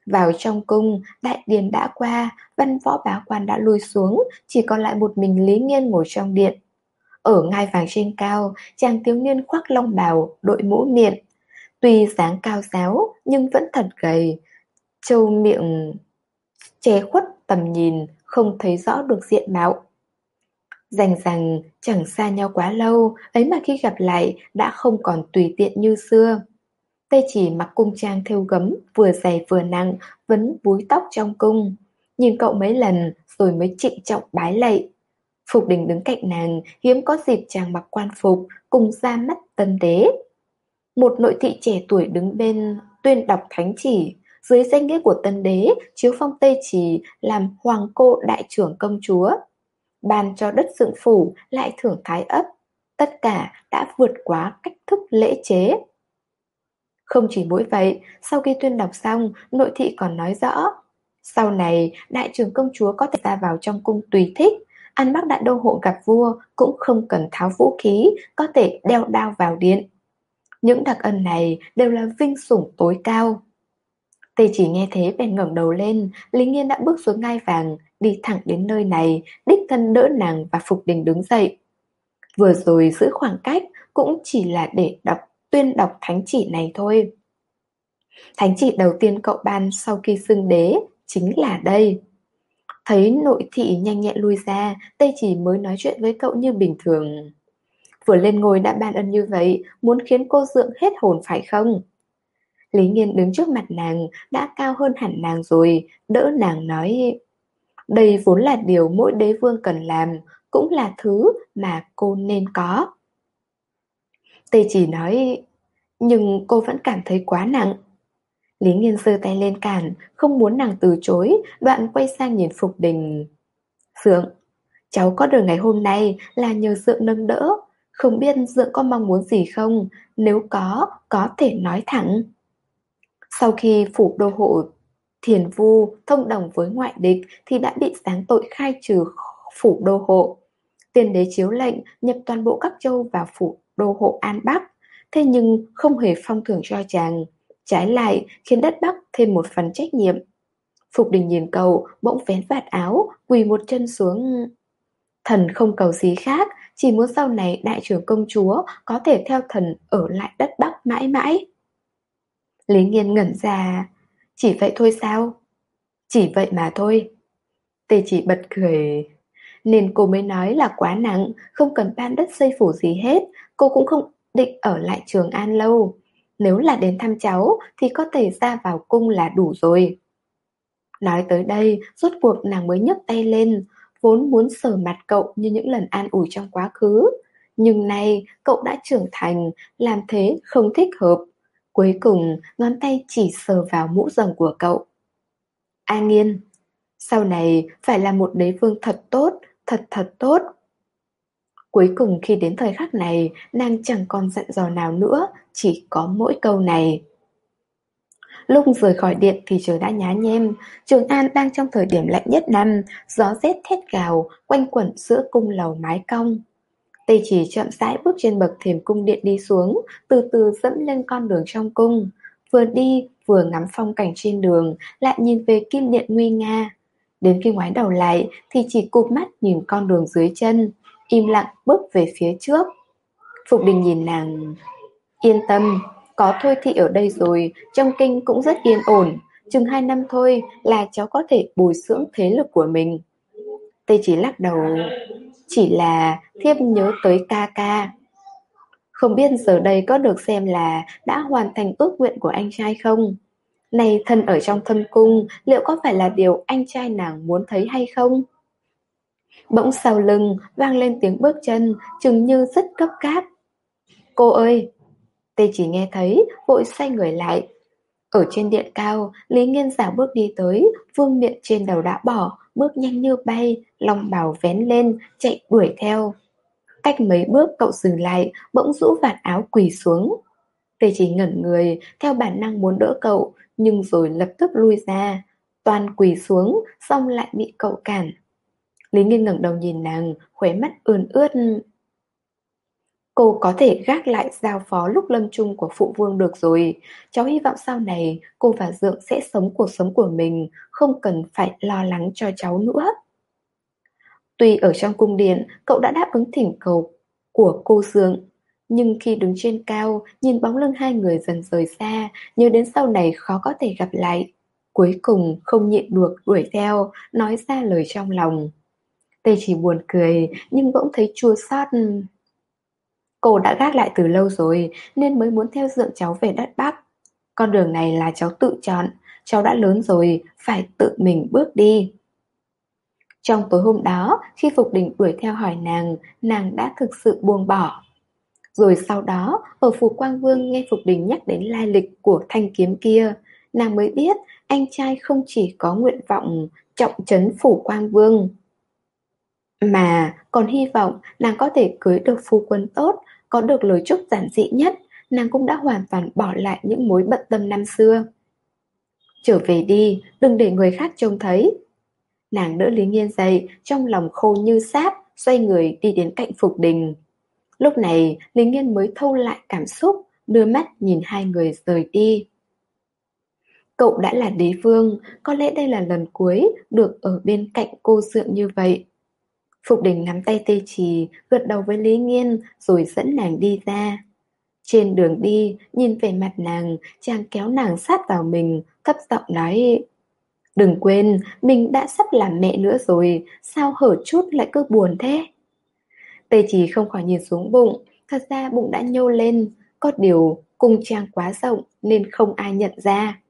Speaker 1: Vào trong cung, đại điền đã qua, văn võ bá quan đã lui xuống, chỉ còn lại một mình Lý Nghiên ngồi trong điện. Ở ngai vàng trên cao, chàng thiếu niên khoác long bào, đội mũ miệng. Tuy dáng cao giáo, nhưng vẫn thật gầy. Châu miệng che khuất tầm nhìn, không thấy rõ được diện mạo. Rành rằng chẳng xa nhau quá lâu, ấy mà khi gặp lại đã không còn tùy tiện như xưa. Tây chỉ mặc cung trang thêu gấm, vừa dày vừa nặng, vấn búi tóc trong cung. Nhìn cậu mấy lần rồi mới trịnh trọng bái lạy. Phục đình đứng cạnh nàng, hiếm có dịp chàng mặc quan phục, cùng ra mắt tân đế. Một nội thị trẻ tuổi đứng bên tuyên đọc thánh chỉ, dưới danh nghĩa của tân đế, chiếu phong Tây Trì làm hoàng cô đại trưởng công chúa. Ban cho đất dựng phủ lại thưởng thái ấp. Tất cả đã vượt quá cách thức lễ chế. Không chỉ mỗi vậy, sau khi tuyên đọc xong, nội thị còn nói rõ. Sau này, đại trưởng công chúa có thể ra vào trong cung tùy thích, ăn bác đại đô hộ gặp vua cũng không cần tháo vũ khí, có thể đeo đao vào điện. Những đặc ân này đều là vinh sủng tối cao. Tê chỉ nghe thế bèn ngẩng đầu lên, Lý Nghiên đã bước xuống ngai vàng, đi thẳng đến nơi này, đích thân đỡ nàng và Phục Đình đứng dậy. Vừa rồi giữ khoảng cách cũng chỉ là để đọc tuyên đọc thánh chỉ này thôi. Thánh chỉ đầu tiên cậu ban sau khi xưng đế chính là đây. Thấy nội thị nhanh nhẹn lui ra, Tây chỉ mới nói chuyện với cậu như bình thường. Vừa lên ngồi đã ban ân như vậy, muốn khiến cô dượng hết hồn phải không? Lý Nghiên đứng trước mặt nàng, đã cao hơn hẳn nàng rồi, đỡ nàng nói Đây vốn là điều mỗi đế vương cần làm, cũng là thứ mà cô nên có. Tê chỉ nói Nhưng cô vẫn cảm thấy quá nặng. Lý Nghiên giơ tay lên cản Không muốn nàng từ chối Đoạn quay sang nhìn Phục Đình. Dượng Cháu có được ngày hôm nay là nhờ Dượng nâng đỡ. Không biết Dượng có mong muốn gì không? Nếu có, có thể nói thẳng. Sau khi phủ đô hộ Thiền Vu thông đồng với ngoại địch Thì đã bị sáng tội khai trừ phủ đô hộ. Tiên đế chiếu lệnh nhập toàn bộ các châu vào phủ đô hộ An Bắc, thế nhưng không hề phong thưởng cho chàng. Trái lại khiến đất Bắc thêm một phần trách nhiệm. Phục đình nhìn cầu, bỗng vén vạt áo, quỳ một chân xuống. Thần không cầu gì khác, chỉ muốn sau này đại trưởng công chúa có thể theo thần ở lại đất Bắc mãi mãi. Lý Nghiên ngẩn ra, chỉ vậy thôi sao? Chỉ vậy mà thôi. Tê chỉ bật cười. Nên cô mới nói là quá nặng, không cần ban đất xây phủ gì hết, cô cũng không định ở lại trường An lâu. Nếu là đến thăm cháu thì có thể ra vào cung là đủ rồi. Nói tới đây, rốt cuộc nàng mới nhấc tay lên, vốn muốn sờ mặt cậu như những lần an ủi trong quá khứ. Nhưng nay cậu đã trưởng thành, làm thế không thích hợp. Cuối cùng, ngón tay chỉ sờ vào mũ rồng của cậu. A Nghiên, sau này phải là một đế vương thật tốt, thật thật tốt. Cuối cùng khi đến thời khắc này, nàng chẳng còn dặn dò nào nữa, chỉ có mỗi câu này. Lúc rời khỏi điện thì trời đã nhá nhem, Trường An đang trong thời điểm lạnh nhất năm, gió rét thét gào, quanh quẩn giữa cung lầu mái cong. Tây chỉ chậm rãi bước trên bậc thềm cung điện đi xuống, từ từ dẫm lên con đường trong cung. Vừa đi, vừa ngắm phong cảnh trên đường, lại nhìn về kim điện nguy nga. Đến khi ngoái đầu lại thì chỉ cụp mắt nhìn con đường dưới chân, im lặng bước về phía trước. Phục đình nhìn nàng, yên tâm, có thôi thị ở đây rồi, trong kinh cũng rất yên ổn, chừng hai năm thôi là cháu có thể bồi dưỡng thế lực của mình. Tây chỉ lắc đầu, chỉ là thiếp nhớ tới ca ca. Không biết giờ đây có được xem là đã hoàn thành ước nguyện của anh trai không? Này thân ở trong thâm cung, liệu có phải là điều anh trai nàng muốn thấy hay không? Bỗng sau lưng vang lên tiếng bước chân, chừng như rất cấp cáp. Cô ơi! Tê chỉ nghe thấy, vội xoay người lại. Ở trên điện cao, Lý Nghiên giả bước đi tới, vương miệng trên đầu đã bỏ, bước nhanh như bay, lòng bào vén lên, chạy đuổi theo. Cách mấy bước cậu dừng lại, bỗng rũ vạt áo quỳ xuống. Tê chỉ ngẩn người, theo bản năng muốn đỡ cậu, nhưng rồi lập tức lui ra. Toàn quỳ xuống, xong lại bị cậu cản. Lý Nghiên ngẩng đầu nhìn nàng, khóe mắt ươn ướt. Cô có thể gác lại giao phó lúc lâm chung của phụ vương được rồi. Cháu hy vọng sau này cô và Dượng sẽ sống cuộc sống của mình, không cần phải lo lắng cho cháu nữa. Tuy ở trong cung điện, cậu đã đáp ứng thỉnh cầu của cô Dượng, nhưng khi đứng trên cao, nhìn bóng lưng hai người dần rời xa, nhớ đến sau này khó có thể gặp lại. Cuối cùng không nhịn được đuổi theo, nói ra lời trong lòng. Tê chỉ buồn cười, nhưng bỗng thấy chua xót. Cô đã gác lại từ lâu rồi, nên mới muốn theo dượng cháu về đất Bắc. Con đường này là cháu tự chọn, cháu đã lớn rồi, phải tự mình bước đi. Trong tối hôm đó, khi Phục Đình đuổi theo hỏi nàng, nàng đã thực sự buông bỏ. Rồi sau đó, ở Phủ Quang Vương nghe Phục Đình nhắc đến lai lịch của thanh kiếm kia, nàng mới biết anh trai không chỉ có nguyện vọng trọng trấn Phủ Quang Vương, mà còn hy vọng nàng có thể cưới được phu quân tốt, có được lời chúc giản dị nhất, nàng cũng đã hoàn toàn bỏ lại những mối bận tâm năm xưa. Trở về đi, đừng để người khác trông thấy. Nàng đỡ Lý Nghiên dậy, trong lòng khô như sáp, xoay người đi đến cạnh Phục Đình. Lúc này, Lý Nghiên mới thâu lại cảm xúc, đưa mắt nhìn hai người rời đi. Cậu đã là đế vương, có lẽ đây là lần cuối được ở bên cạnh cô Dượng như vậy. Phục đình nắm tay tê trì, gật đầu với Lý Nghiên rồi dẫn nàng đi ra. Trên đường đi, nhìn về mặt nàng, chàng kéo nàng sát vào mình, thấp giọng nói Đừng quên, mình đã sắp làm mẹ nữa rồi, sao hở chút lại cứ buồn thế? Tê chỉ không khỏi nhìn xuống bụng, thật ra bụng đã nhô lên, có điều cung trang quá rộng nên không ai nhận ra.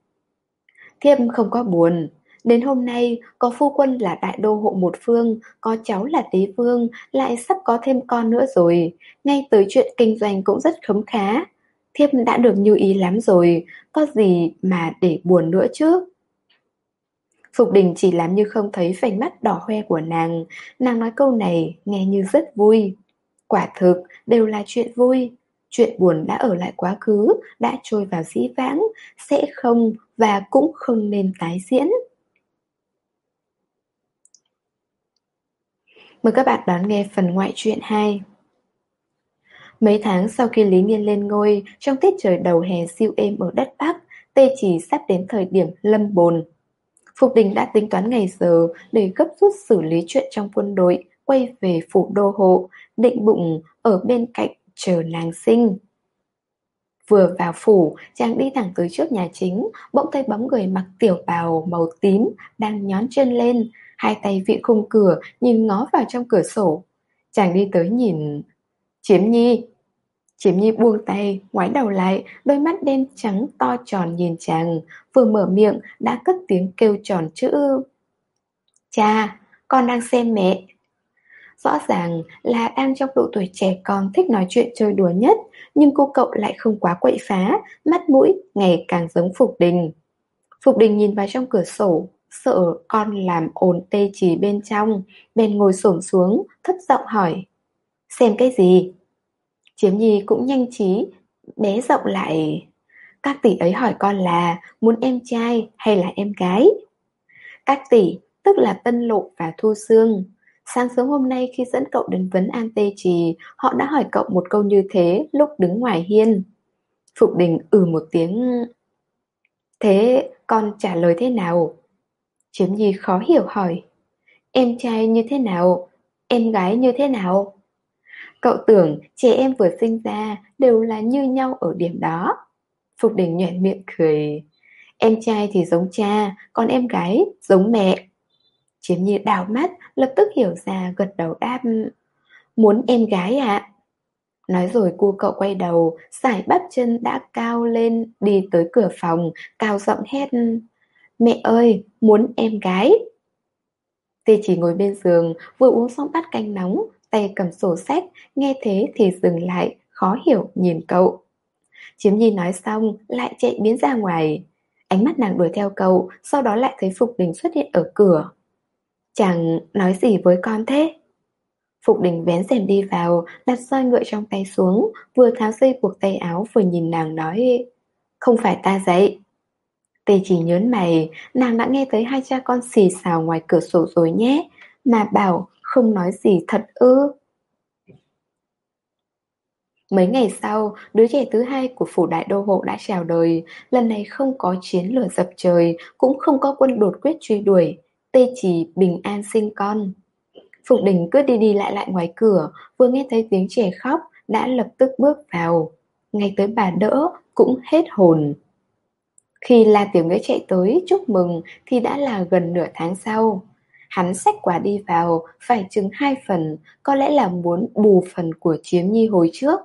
Speaker 1: Thiêm không có buồn, Đến hôm nay, có phu quân là đại đô hộ một phương, có cháu là đế vương, lại sắp có thêm con nữa rồi. Ngay tới chuyện kinh doanh cũng rất khấm khá. Thiếp đã được như ý lắm rồi, có gì mà để buồn nữa chứ? Phục đình chỉ làm như không thấy vành mắt đỏ hoe của nàng, nàng nói câu này nghe như rất vui. Quả thực, đều là chuyện vui. Chuyện buồn đã ở lại quá khứ, đã trôi vào dĩ vãng, sẽ không và cũng không nên tái diễn. Mời các bạn đón nghe phần ngoại truyện 2 Mấy tháng sau khi Lý Nghiên lên ngôi, trong tiết trời đầu hè siêu êm ở đất Bắc, Tê chỉ sắp đến thời điểm lâm bồn. Phục đình đã tính toán ngày giờ để gấp rút xử lý chuyện trong quân đội, quay về phủ đô hộ, định bụng ở bên cạnh chờ nàng sinh. Vừa vào phủ, chàng đi thẳng tới trước nhà chính, bỗng thấy bóng người mặc tiểu bào màu tím đang nhón chân lên, hai tay vịn khung cửa nhìn ngó vào trong cửa sổ. Chàng đi tới nhìn... Chiếm nhi! Chiếm nhi buông tay, ngoái đầu lại, đôi mắt đen trắng to tròn nhìn chàng, vừa mở miệng đã cất tiếng kêu tròn chữ. Cha, con đang xem mẹ. Rõ ràng là đang trong độ tuổi trẻ con thích nói chuyện chơi đùa nhất, nhưng cô cậu lại không quá quậy phá, mắt mũi ngày càng giống Phục Đình. Phục Đình nhìn vào trong cửa sổ, sợ con làm ồn tê chỉ bên trong, bèn ngồi xổm xuống, thấp giọng hỏi. Xem cái gì? Chiếm Nhi cũng nhanh trí, bé rộng lại. Các tỷ ấy hỏi con là muốn em trai hay là em gái? Các tỷ, tức là Tân Lộ và Thu Sương. Sáng sớm hôm nay khi dẫn cậu đến vấn an tê trì, họ đã hỏi cậu một câu như thế lúc đứng ngoài hiên. Phục đình ừ một tiếng. Thế con trả lời thế nào? Chiếm Nhi khó hiểu hỏi. Em trai như thế nào? Em gái như thế nào? Cậu tưởng trẻ em vừa sinh ra đều là như nhau ở điểm đó. Phục đình nhuện miệng cười. Em trai thì giống cha, còn em gái giống mẹ. Chiếm Nhi đào mắt, lập tức hiểu ra gật đầu đáp. Muốn em gái ạ? À? Nói rồi cô cậu quay đầu, sải bắp chân đã cao lên, đi tới cửa phòng, cao giọng hét. Mẹ ơi, muốn em gái. Tê chỉ ngồi bên giường, vừa uống xong bát canh nóng, tay cầm sổ sách, nghe thế thì dừng lại, khó hiểu nhìn cậu. Chiếm Nhi nói xong, lại chạy biến ra ngoài. Ánh mắt nàng đuổi theo cậu, sau đó lại thấy Phục Đình xuất hiện ở cửa. Chàng nói gì với con thế? Phục Đình vén rèm đi vào, đặt roi ngựa trong tay xuống, vừa tháo dây buộc tay áo vừa nhìn nàng nói Không phải ta dậy Tê chỉ nhớn mày, nàng đã nghe thấy hai cha con xì xào ngoài cửa sổ rồi nhé, mà bảo không nói gì thật ư. Mấy ngày sau, đứa trẻ thứ hai của phủ đại đô hộ đã chào đời, lần này không có chiến lửa dập trời, cũng không có quân đột quyết truy đuổi, tê chỉ bình an sinh con. Phục đình cứ đi đi lại lại ngoài cửa, vừa nghe thấy tiếng trẻ khóc, đã lập tức bước vào. Ngay tới bà đỡ, cũng hết hồn. Khi La Tiểu Nghĩa chạy tới chúc mừng thì đã là gần nửa tháng sau. Hắn xách quả đi vào, phải chừng hai phần, có lẽ là muốn bù phần của Chiếm Nhi hồi trước.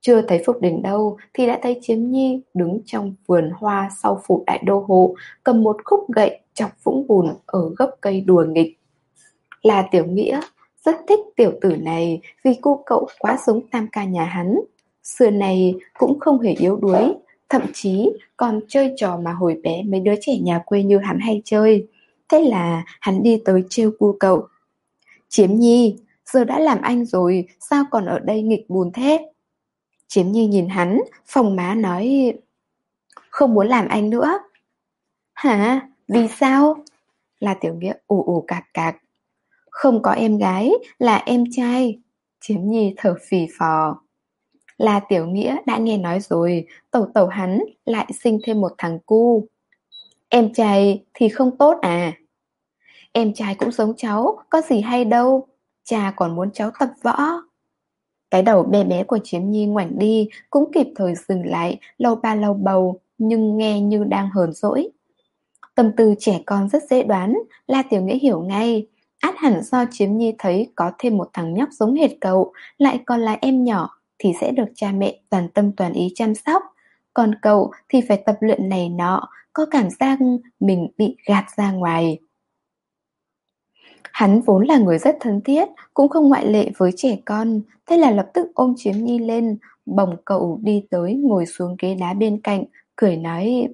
Speaker 1: Chưa thấy Phục Đình đâu thì đã thấy Chiếm Nhi đứng trong vườn hoa sau phủ đại đô hộ, cầm một khúc gậy chọc vũng bùn ở gốc cây đùa nghịch. Là Tiểu Nghĩa, rất thích tiểu tử này vì cô cậu quá giống tam ca nhà hắn. Xưa này cũng không hề yếu đuối, thậm chí còn chơi trò mà hồi bé mấy đứa trẻ nhà quê như hắn hay chơi. Thế là hắn đi tới trêu cu cậu. Chiếm nhi, giờ đã làm anh rồi, sao còn ở đây nghịch bùn thế? Chiếm nhi nhìn hắn, phòng má nói... Không muốn làm anh nữa. Hả? Vì sao? Là tiểu nghĩa ủ ủ cạc cạc. Không có em gái, là em trai. Chiếm nhi thở phì phò. Là tiểu nghĩa đã nghe nói rồi, tẩu tẩu hắn lại sinh thêm một thằng cu. Em trai thì không tốt à? Em trai cũng giống cháu, có gì hay đâu. Cha còn muốn cháu tập võ. Cái đầu bé bé của Chiếm Nhi ngoảnh đi, cũng kịp thời dừng lại, lâu ba lâu bầu, nhưng nghe như đang hờn dỗi. Tâm tư trẻ con rất dễ đoán, La Tiểu Nghĩa hiểu ngay. Át hẳn do Chiếm Nhi thấy có thêm một thằng nhóc giống hệt cậu, lại còn là em nhỏ, thì sẽ được cha mẹ toàn tâm toàn ý chăm sóc. Còn cậu thì phải tập luyện này nọ, có cảm giác mình bị gạt ra ngoài. Hắn vốn là người rất thân thiết, cũng không ngoại lệ với trẻ con, thế là lập tức ôm Chiếm Nhi lên, bồng cậu đi tới ngồi xuống ghế đá bên cạnh, cười nói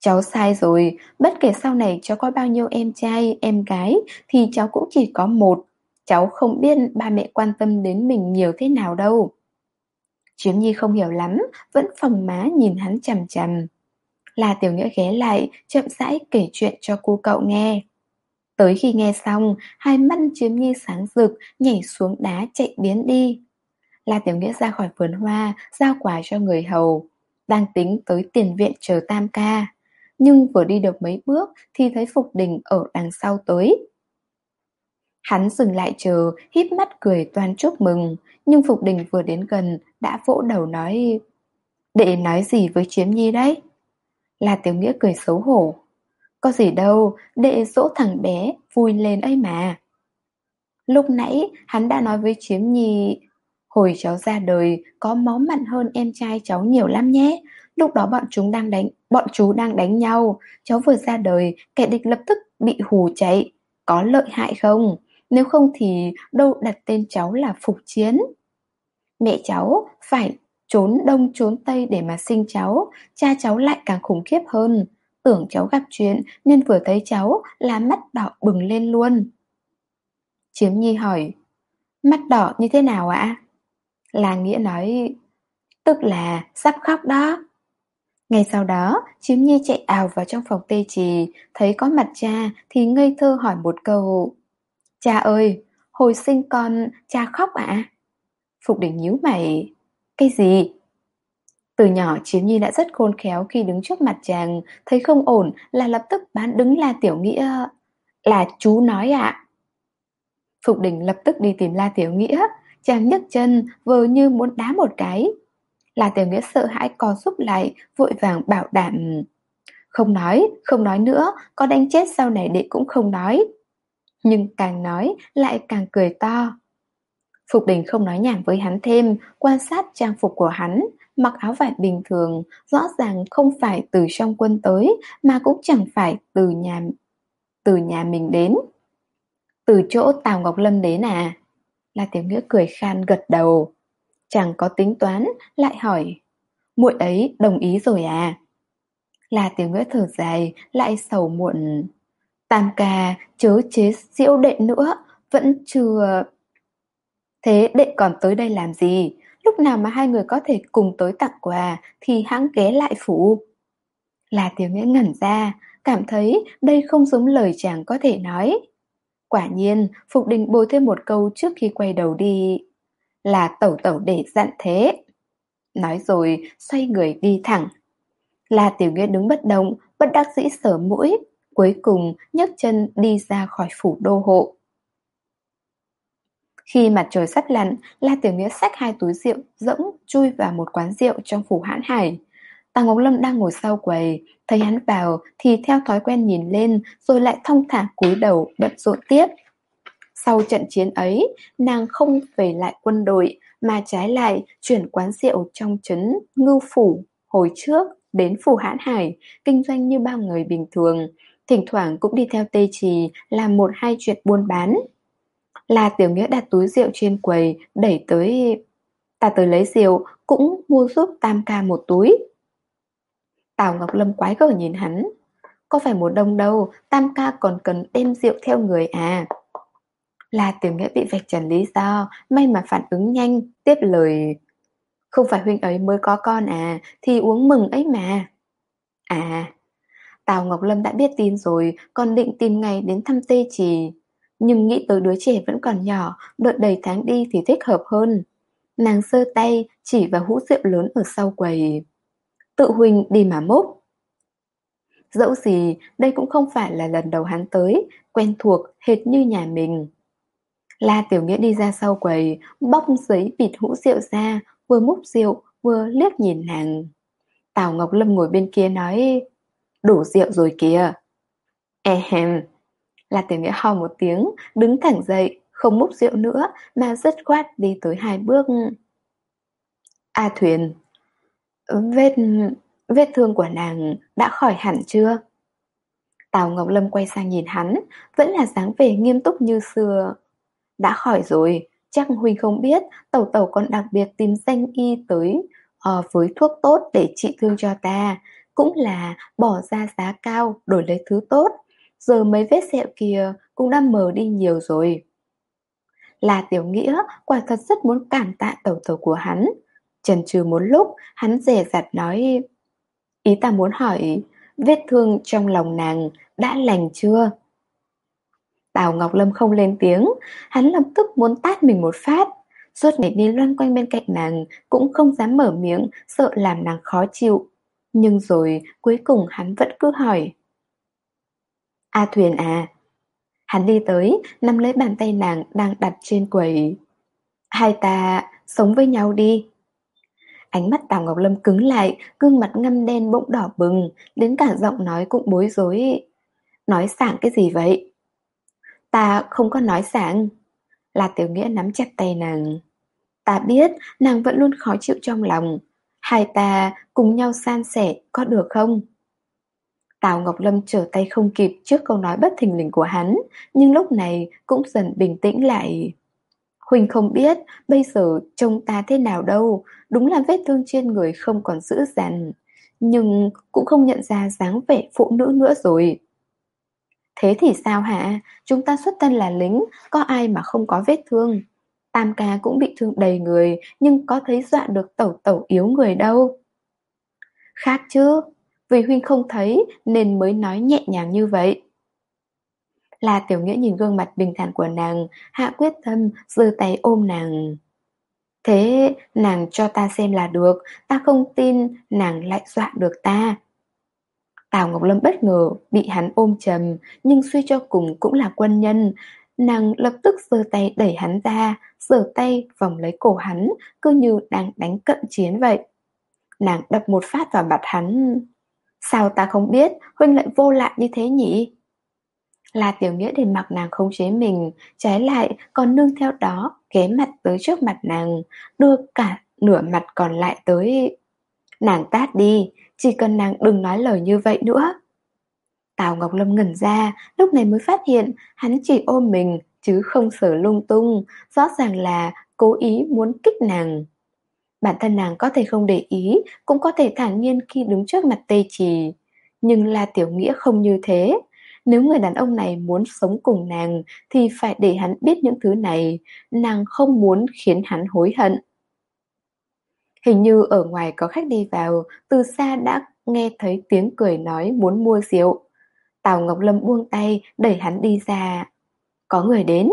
Speaker 1: Cháu sai rồi, bất kể sau này cháu có bao nhiêu em trai, em gái thì cháu cũng chỉ có một. Cháu không biết ba mẹ quan tâm đến mình nhiều thế nào đâu. Chiếm Nhi không hiểu lắm, vẫn phòng má nhìn hắn chằm chằm. Là Tiểu Nghĩa ghé lại, chậm rãi kể chuyện cho cô cậu nghe. Tới khi nghe xong, hai mắt chiếm nhi sáng rực, nhảy xuống đá chạy biến đi. La Tiểu Nghĩa ra khỏi vườn hoa, giao quà cho người hầu, đang tính tới tiền viện chờ tam ca. Nhưng vừa đi được mấy bước thì thấy Phục Đình ở đằng sau tới. Hắn dừng lại chờ, híp mắt cười toan chúc mừng, nhưng Phục Đình vừa đến gần đã vỗ đầu nói Đệ nói gì với Chiếm Nhi đấy? Là Tiểu Nghĩa cười xấu hổ. Có gì đâu, đệ dỗ thằng bé, vui lên ấy mà. Lúc nãy hắn đã nói với Chiếm Nhi Hồi cháu ra đời có máu mặn hơn em trai cháu nhiều lắm nhé. Lúc đó bọn chúng đang đánh, bọn chú đang đánh nhau. Cháu vừa ra đời, kẻ địch lập tức bị hù chạy. Có lợi hại không? Nếu không thì đâu đặt tên cháu là Phục Chiến. Mẹ cháu phải trốn đông trốn tây để mà sinh cháu, cha cháu lại càng khủng khiếp hơn. Tưởng cháu gặp chuyện nên vừa thấy cháu là mắt đỏ bừng lên luôn. Chiếm Nhi hỏi, mắt đỏ như thế nào ạ? Là Nghĩa nói, tức là sắp khóc đó. Ngay sau đó, Chiếm Nhi chạy ào vào trong phòng tê trì, thấy có mặt cha thì ngây thơ hỏi một câu. Cha ơi, hồi sinh con, cha khóc ạ? À? Phục đỉnh nhíu mày. Cái gì? Từ nhỏ Chiếm Nhi đã rất khôn khéo khi đứng trước mặt chàng, thấy không ổn là lập tức bán đứng La Tiểu Nghĩa. Là chú nói ạ. À? Phục đình lập tức đi tìm La Tiểu Nghĩa, chàng nhấc chân vờ như muốn đá một cái. La Tiểu Nghĩa sợ hãi co giúp lại, vội vàng bảo đảm. Không nói, không nói nữa, có đánh chết sau này đệ cũng không nói. Nhưng càng nói lại càng cười to. Phục đình không nói nhảm với hắn thêm, quan sát trang phục của hắn, mặc áo vải bình thường, rõ ràng không phải từ trong quân tới, mà cũng chẳng phải từ nhà từ nhà mình đến. Từ chỗ Tào Ngọc Lâm đến à? La Tiểu Nghĩa cười khan gật đầu. Chẳng có tính toán, lại hỏi. muội ấy đồng ý rồi à? La Tiểu Nghĩa thở dài, lại sầu muộn. Tam ca chớ chế diễu đệ nữa, vẫn chưa... Thế đệ còn tới đây làm gì? Lúc nào mà hai người có thể cùng tới tặng quà thì hãng ghé lại phủ. Là tiểu nghĩa ngẩn ra, cảm thấy đây không giống lời chàng có thể nói. Quả nhiên, Phục Đình bồi thêm một câu trước khi quay đầu đi. Là tẩu tẩu để dặn thế. Nói rồi, xoay người đi thẳng. Là tiểu nghĩa đứng bất động, bất đắc dĩ sở mũi, cuối cùng nhấc chân đi ra khỏi phủ đô hộ. Khi mặt trời sắp lặn, La Tiểu Nghĩa xách hai túi rượu dẫm chui vào một quán rượu trong phủ hãn hải. Tàng Ngọc Lâm đang ngồi sau quầy, thấy hắn vào thì theo thói quen nhìn lên rồi lại thông thả cúi đầu bận rộn tiếp. Sau trận chiến ấy, nàng không về lại quân đội mà trái lại chuyển quán rượu trong trấn Ngưu Phủ hồi trước đến phủ hãn hải, kinh doanh như bao người bình thường, thỉnh thoảng cũng đi theo tê trì làm một hai chuyện buôn bán. Là tiểu nghĩa đặt túi rượu trên quầy, đẩy tới... Ta tới lấy rượu, cũng mua giúp tam ca một túi. Tào Ngọc Lâm quái gở nhìn hắn. Có phải mùa đông đâu, tam ca còn cần đem rượu theo người à. Là tiểu nghĩa bị vạch trần lý do, may mà phản ứng nhanh, tiếp lời. Không phải huynh ấy mới có con à, thì uống mừng ấy mà. À, Tào Ngọc Lâm đã biết tin rồi, còn định tìm ngày đến thăm tê trì. Nhưng nghĩ tới đứa trẻ vẫn còn nhỏ, đợi đầy tháng đi thì thích hợp hơn. Nàng sơ tay, chỉ vào hũ rượu lớn ở sau quầy. Tự huynh đi mà mốc. Dẫu gì, đây cũng không phải là lần đầu hắn tới, quen thuộc, hệt như nhà mình. La Tiểu Nghĩa đi ra sau quầy, bóc giấy bịt hũ rượu ra, vừa múc rượu, vừa liếc nhìn nàng. Tào Ngọc Lâm ngồi bên kia nói, đủ rượu rồi kìa. Ehem, là Tiểu Nghĩa ho một tiếng, đứng thẳng dậy, không múc rượu nữa, mà rất khoát đi tới hai bước. A Thuyền, vết... vết thương của nàng đã khỏi hẳn chưa? Tào Ngọc Lâm quay sang nhìn hắn, vẫn là dáng vẻ nghiêm túc như xưa. Đã khỏi rồi, chắc Huynh không biết, Tẩu Tẩu còn đặc biệt tìm danh y tới uh, với thuốc tốt để trị thương cho ta, cũng là bỏ ra giá cao đổi lấy thứ tốt. Giờ mấy vết sẹo kia cũng đã mờ đi nhiều rồi. Là Tiểu Nghĩa quả thật rất muốn cảm tạ tẩu tẩu của hắn. trần trừ một lúc, hắn rẻ rặt nói Ý ta muốn hỏi, vết thương trong lòng nàng đã lành chưa? Tào Ngọc Lâm không lên tiếng, hắn lập tức muốn tát mình một phát. Suốt ngày đi loanh quanh bên cạnh nàng, cũng không dám mở miệng, sợ làm nàng khó chịu. Nhưng rồi cuối cùng hắn vẫn cứ hỏi. A Thuyền à? Hắn đi tới, nắm lấy bàn tay nàng đang đặt trên quầy. Hai ta sống với nhau đi. Ánh mắt Tào Ngọc Lâm cứng lại, gương mặt ngăm đen bỗng đỏ bừng, đến cả giọng nói cũng bối rối. Nói sảng cái gì vậy? Ta không có nói sảng. Là Tiểu Nghĩa nắm chặt tay nàng. Ta biết nàng vẫn luôn khó chịu trong lòng. Hai ta cùng nhau san sẻ có được không? Tào Ngọc Lâm trở tay không kịp trước câu nói bất thình lình của hắn, nhưng lúc này cũng dần bình tĩnh lại. Huỳnh không biết bây giờ trông ta thế nào đâu, đúng là vết thương trên người không còn dữ dằn, nhưng cũng không nhận ra dáng vẻ phụ nữ nữa rồi. Thế thì sao hả? Chúng ta xuất thân là lính, có ai mà không có vết thương? Tam ca cũng bị thương đầy người, nhưng có thấy dọa được tẩu tẩu yếu người đâu. Khác chứ, vì Huynh không thấy nên mới nói nhẹ nhàng như vậy. Là tiểu nghĩa nhìn gương mặt bình thản của nàng, hạ quyết tâm, giơ tay ôm nàng. Thế nàng cho ta xem là được, ta không tin nàng lại dọa được ta. Tào Ngọc Lâm bất ngờ bị hắn ôm chầm, nhưng suy cho cùng cũng là quân nhân. Nàng lập tức giơ tay đẩy hắn ra, giơ tay vòng lấy cổ hắn, cứ như đang đánh cận chiến vậy. Nàng đập một phát vào mặt hắn. Sao ta không biết, Huynh lại vô lại như thế nhỉ? Là tiểu nghĩa để mặc nàng không chế mình, trái lại còn nương theo đó ghé mặt tới trước mặt nàng, đưa cả nửa mặt còn lại tới. Nàng tát đi, chỉ cần nàng đừng nói lời như vậy nữa. Tào Ngọc Lâm ngẩn ra, lúc này mới phát hiện hắn chỉ ôm mình, chứ không sở lung tung, rõ ràng là cố ý muốn kích nàng. Bản thân nàng có thể không để ý, cũng có thể thản nhiên khi đứng trước mặt tê trì. Nhưng la tiểu nghĩa không như thế. Nếu người đàn ông này muốn sống cùng nàng thì phải để hắn biết những thứ này, nàng không muốn khiến hắn hối hận. Hình như ở ngoài có khách đi vào, từ xa đã nghe thấy tiếng cười nói muốn mua rượu. Tào Ngọc Lâm buông tay, đẩy hắn đi ra. Có người đến.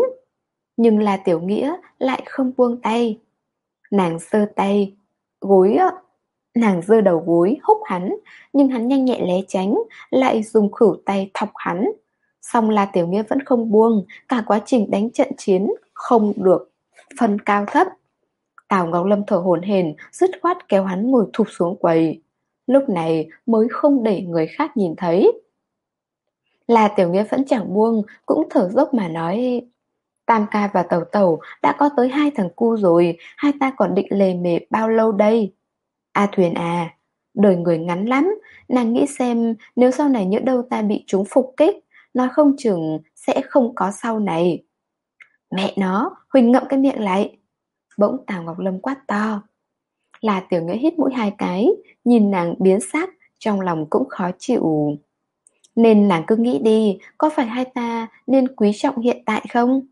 Speaker 1: Nhưng là tiểu nghĩa lại không buông tay. Nàng sơ tay, gối Nàng giơ đầu gối húc hắn, nhưng hắn nhanh nhẹ lé tránh, lại dùng khử tay thọc hắn. Xong là tiểu nghĩa vẫn không buông, cả quá trình đánh trận chiến không được phân cao thấp. Tào Ngọc Lâm thở hổn hển, dứt khoát kéo hắn ngồi thụp xuống quầy. Lúc này mới không để người khác nhìn thấy. Là tiểu nghĩa vẫn chẳng buông, cũng thở dốc mà nói Tam ca và tàu tàu đã có tới hai thằng cu rồi, hai ta còn định lề mề bao lâu đây? A Thuyền à, đời người ngắn lắm, nàng nghĩ xem nếu sau này nhỡ đâu ta bị chúng phục kích, nói không chừng sẽ không có sau này. Mẹ nó, Huỳnh ngậm cái miệng lại. Bỗng Tào Ngọc Lâm quát to. Là tiểu nghĩa hít mũi hai cái, nhìn nàng biến sắc, trong lòng cũng khó chịu. Nên nàng cứ nghĩ đi, có phải hai ta nên quý trọng hiện tại không?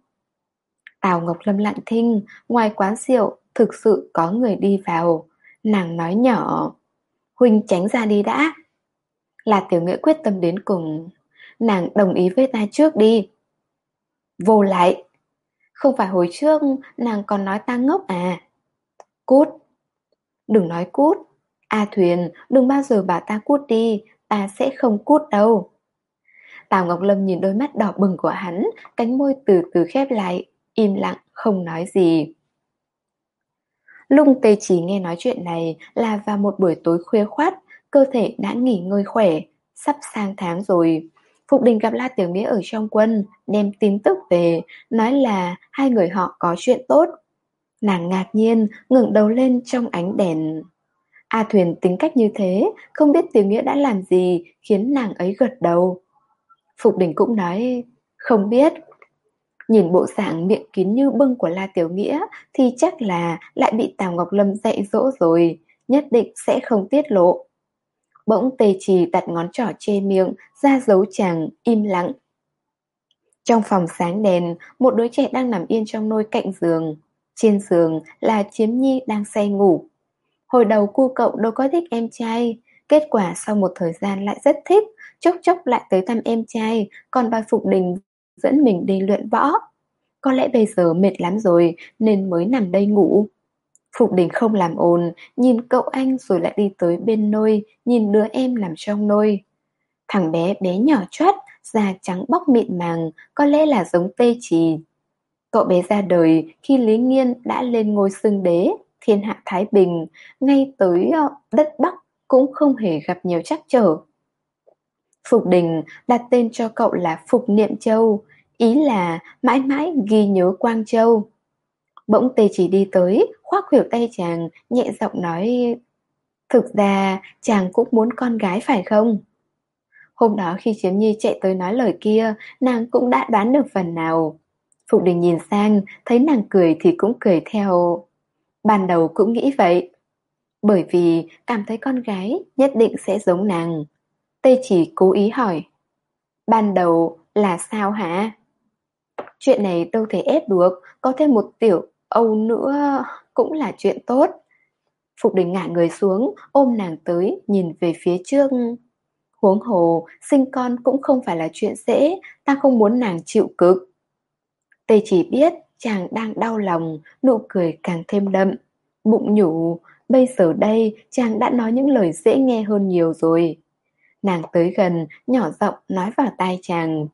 Speaker 1: Tào Ngọc Lâm lặng thinh, ngoài quán rượu thực sự có người đi vào. Nàng nói nhỏ, Huynh tránh ra đi đã. Là tiểu nghĩa quyết tâm đến cùng, nàng đồng ý với ta trước đi. Vô lại, không phải hồi trước nàng còn nói ta ngốc à. Cút, đừng nói cút. A Thuyền, đừng bao giờ bảo ta cút đi, ta sẽ không cút đâu. Tào Ngọc Lâm nhìn đôi mắt đỏ bừng của hắn, cánh môi từ từ khép lại, im lặng, không nói gì. Lung tê Chí nghe nói chuyện này là vào một buổi tối khuya khoát, cơ thể đã nghỉ ngơi khỏe, sắp sang tháng rồi. Phục Đình gặp La Tiểu Nghĩa ở trong quân, đem tin tức về, nói là hai người họ có chuyện tốt. Nàng ngạc nhiên, ngẩng đầu lên trong ánh đèn. A Thuyền tính cách như thế, không biết Tiểu Nghĩa đã làm gì khiến nàng ấy gật đầu. Phục Đình cũng nói, không biết. Nhìn bộ dạng miệng kín như bưng của La Tiểu Nghĩa thì chắc là lại bị Tào Ngọc Lâm dạy dỗ rồi, nhất định sẽ không tiết lộ. Bỗng tề trì đặt ngón trỏ chê miệng, ra dấu chàng, im lặng. Trong phòng sáng đèn, một đứa trẻ đang nằm yên trong nôi cạnh giường. Trên giường là Chiếm Nhi đang say ngủ. Hồi đầu cu cậu đâu có thích em trai, kết quả sau một thời gian lại rất thích, chốc chốc lại tới thăm em trai, còn bà Phục Đình dẫn mình đi luyện võ. Có lẽ bây giờ mệt lắm rồi nên mới nằm đây ngủ. Phục đình không làm ồn, nhìn cậu anh rồi lại đi tới bên nôi, nhìn đứa em nằm trong nôi. Thằng bé bé nhỏ chót, da trắng bóc mịn màng, có lẽ là giống tê trì. Cậu bé ra đời khi Lý Nghiên đã lên ngôi xưng đế, thiên hạ Thái Bình, ngay tới ờ, đất Bắc cũng không hề gặp nhiều trắc trở. Phục Đình đặt tên cho cậu là Phục Niệm Châu, ý là mãi mãi ghi nhớ Quang Châu. Bỗng tê chỉ đi tới, khoác khuỷu tay chàng, nhẹ giọng nói Thực ra chàng cũng muốn con gái phải không? Hôm đó khi Chiếm Nhi chạy tới nói lời kia, nàng cũng đã đoán được phần nào. Phục đình nhìn sang, thấy nàng cười thì cũng cười theo. Ban đầu cũng nghĩ vậy. Bởi vì cảm thấy con gái nhất định sẽ giống nàng. Tê chỉ cố ý hỏi. Ban đầu là sao hả? Chuyện này đâu thể ép được, có thêm một tiểu Âu nữa cũng là chuyện tốt. Phục đình ngả người xuống, ôm nàng tới, nhìn về phía trước. Huống hồ, sinh con cũng không phải là chuyện dễ, ta không muốn nàng chịu cực. Tây chỉ biết chàng đang đau lòng, nụ cười càng thêm đậm. Bụng nhủ, bây giờ đây chàng đã nói những lời dễ nghe hơn nhiều rồi. Nàng tới gần, nhỏ giọng nói vào tai chàng.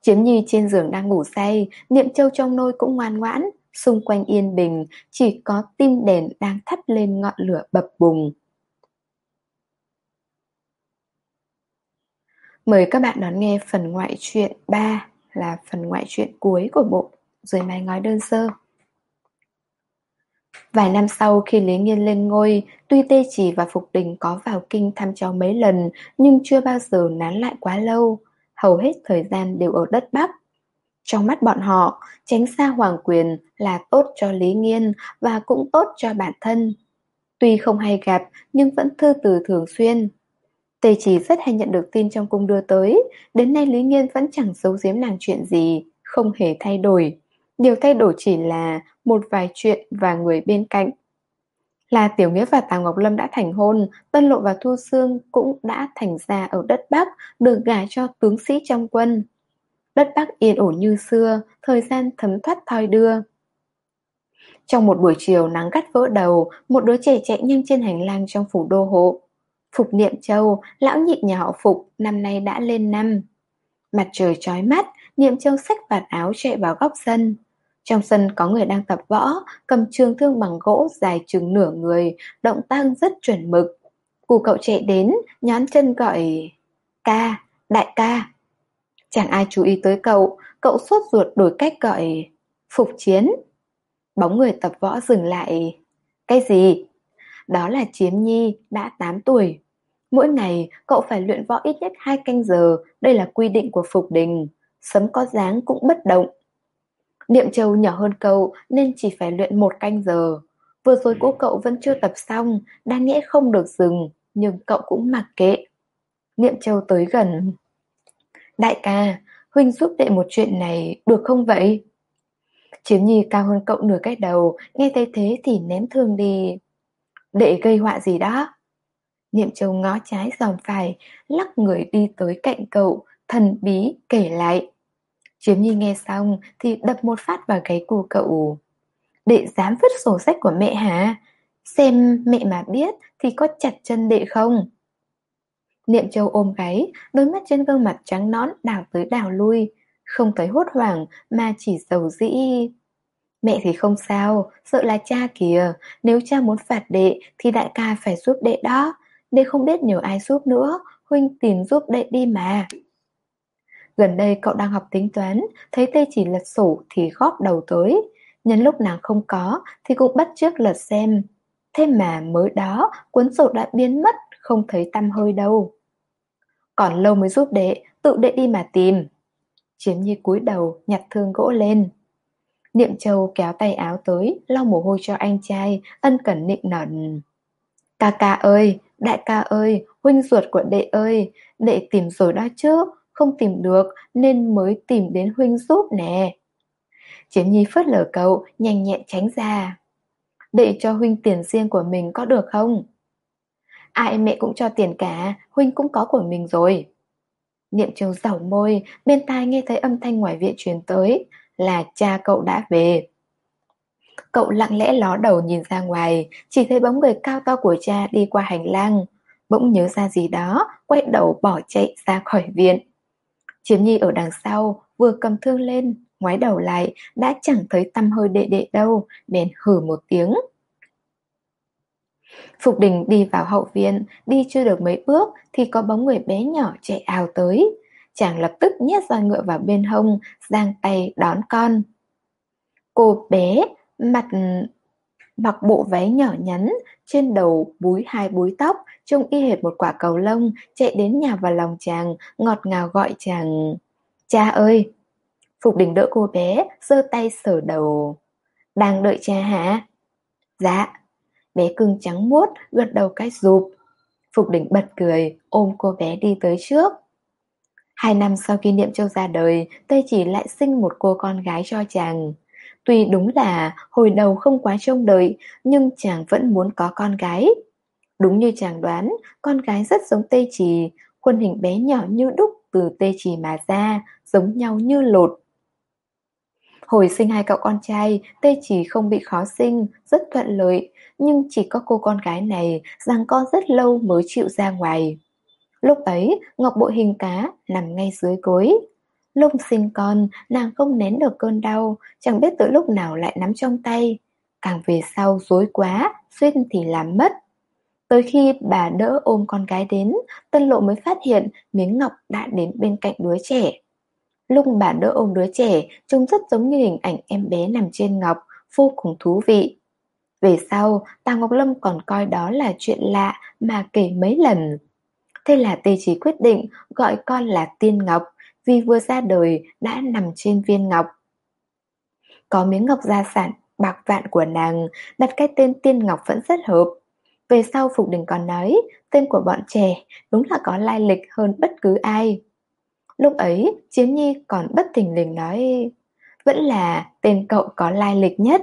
Speaker 1: Chiếm nhi trên giường đang ngủ say, niệm châu trong nôi cũng ngoan ngoãn, xung quanh yên bình, chỉ có tim đèn đang thắp lên ngọn lửa bập bùng. Mời các bạn đón nghe phần ngoại truyện 3 là phần ngoại truyện cuối của bộ Dưới mái ngói đơn sơ. Vài năm sau khi Lý Nghiên lên ngôi, tuy Tê Chỉ và Phục Đình có vào kinh thăm cháu mấy lần nhưng chưa bao giờ nán lại quá lâu, hầu hết thời gian đều ở đất Bắc. Trong mắt bọn họ, tránh xa hoàng quyền là tốt cho Lý Nghiên và cũng tốt cho bản thân. Tuy không hay gặp nhưng vẫn thư từ thường xuyên. Tề chỉ rất hay nhận được tin trong cung đưa tới, đến nay Lý Nghiên vẫn chẳng giấu giếm nàng chuyện gì, không hề thay đổi. Điều thay đổi chỉ là một vài chuyện và người bên cạnh. Là Tiểu Nghĩa và Tào Ngọc Lâm đã thành hôn, Tân Lộ và Thu Sương cũng đã thành ra ở đất Bắc, được gả cho tướng sĩ trong quân. Đất Bắc yên ổn như xưa, thời gian thấm thoát thoi đưa. Trong một buổi chiều nắng gắt vỡ đầu, một đứa trẻ chạy nhanh trên hành lang trong phủ đô hộ. Phục Niệm Châu, lão nhị nhà họ Phục, năm nay đã lên năm. Mặt trời chói mắt, Niệm Châu xách vạt áo chạy vào góc sân. Trong sân có người đang tập võ, cầm trường thương bằng gỗ dài chừng nửa người, động tác rất chuẩn mực. Cụ cậu chạy đến, nhón chân gọi Ca, đại ca. Chẳng ai chú ý tới cậu, cậu sốt ruột đổi cách gọi Phục chiến. Bóng người tập võ dừng lại. Cái gì? Đó là Chiếm Nhi, đã 8 tuổi. Mỗi ngày, cậu phải luyện võ ít nhất 2 canh giờ, đây là quy định của Phục Đình. Sấm có dáng cũng bất động. Niệm Châu nhỏ hơn cậu nên chỉ phải luyện một canh giờ. Vừa rồi cô cậu vẫn chưa tập xong, đang nghĩ không được dừng, nhưng cậu cũng mặc kệ. Niệm Châu tới gần. Đại ca, Huynh giúp đệ một chuyện này, được không vậy? Chiếm Nhi cao hơn cậu nửa cái đầu, nghe thấy thế thì ném thương đi. Đệ gây họa gì đó? Niệm Châu ngó trái dòm phải, lắc người đi tới cạnh cậu, thần bí kể lại. Chiếm Nhi nghe xong thì đập một phát vào cái cù cậu. Đệ dám vứt sổ sách của mẹ hả? Xem mẹ mà biết thì có chặt chân đệ không? Niệm Châu ôm gáy, đôi mắt trên gương mặt trắng nõn đảo tới đảo lui, không thấy hốt hoảng mà chỉ dầu dĩ. Mẹ thì không sao, sợ là cha kìa, nếu cha muốn phạt đệ thì đại ca phải giúp đệ đó. Đệ không biết nhờ ai giúp nữa, huynh tìm giúp đệ đi mà. Gần đây cậu đang học tính toán, thấy tê chỉ lật sổ thì góp đầu tới. Nhân lúc nàng không có thì cũng bắt trước lật xem. Thế mà mới đó cuốn sổ đã biến mất, không thấy tăm hơi đâu. Còn lâu mới giúp đệ, tự đệ đi mà tìm. Chiếm nhi cúi đầu, nhặt thương gỗ lên. Niệm Châu kéo tay áo tới, lau mồ hôi cho anh trai, ân cần nịnh nở. Ca ca ơi, đại ca ơi, huynh ruột của đệ ơi, đệ tìm rồi đó chứ, không tìm được nên mới tìm đến huynh giúp nè. Chiếm nhi phớt lờ cậu, nhanh nhẹn tránh ra. để cho huynh tiền riêng của mình có được không? Ai mẹ cũng cho tiền cả, huynh cũng có của mình rồi. Niệm trường dẩu môi, bên tai nghe thấy âm thanh ngoài viện truyền tới, là cha cậu đã về. Cậu lặng lẽ ló đầu nhìn ra ngoài, chỉ thấy bóng người cao to của cha đi qua hành lang. Bỗng nhớ ra gì đó, quay đầu bỏ chạy ra khỏi viện. Chiếm nhi ở đằng sau, vừa cầm thương lên, ngoái đầu lại, đã chẳng thấy tâm hơi đệ đệ đâu, bèn hử một tiếng. Phục đình đi vào hậu viện, đi chưa được mấy bước thì có bóng người bé nhỏ chạy ào tới. Chàng lập tức nhét roi ngựa vào bên hông, giang tay đón con. Cô bé, mặt mặc bộ váy nhỏ nhắn, trên đầu búi hai búi tóc, trông y hệt một quả cầu lông, chạy đến nhà vào lòng chàng, ngọt ngào gọi chàng. Cha ơi! Phục đình đỡ cô bé, giơ tay sờ đầu. Đang đợi cha hả? Dạ. Bé cưng trắng muốt, gật đầu cái rụp. Phục đỉnh bật cười, ôm cô bé đi tới trước. Hai năm sau khi Niệm Châu ra đời, Tây chỉ lại sinh một cô con gái cho chàng. Tuy đúng là hồi đầu không quá trông đợi, nhưng chàng vẫn muốn có con gái. Đúng như chàng đoán, con gái rất giống Tây Trì, khuôn hình bé nhỏ như đúc từ Tây Trì mà ra, giống nhau như lột. Hồi sinh hai cậu con trai, Tây Trì không bị khó sinh, rất thuận lợi, nhưng chỉ có cô con gái này rằng con rất lâu mới chịu ra ngoài. Lúc ấy, Ngọc bội hình cá nằm ngay dưới gối. Lúc sinh con, nàng không nén được cơn đau, chẳng biết từ lúc nào lại nắm trong tay. Càng về sau dối quá, xuyên thì làm mất. Tới khi bà đỡ ôm con gái đến, Tân Lộ mới phát hiện miếng ngọc đã đến bên cạnh đứa trẻ. Lúc bà đỡ ôm đứa trẻ, trông rất giống như hình ảnh em bé nằm trên ngọc, vô cùng thú vị. Về sau, Tào Ngọc Lâm còn coi đó là chuyện lạ mà kể mấy lần. Thế là Tê Chí quyết định gọi con là Tiên Ngọc, vì vừa ra đời đã nằm trên viên ngọc. Có miếng ngọc gia sản bạc vạn của nàng, đặt cái tên Tiên Ngọc vẫn rất hợp. Về sau Phục Đình còn nói, tên của bọn trẻ đúng là có lai lịch hơn bất cứ ai. Lúc ấy, Chiến Nhi còn bất thình lình nói, vẫn là tên cậu có lai lịch nhất.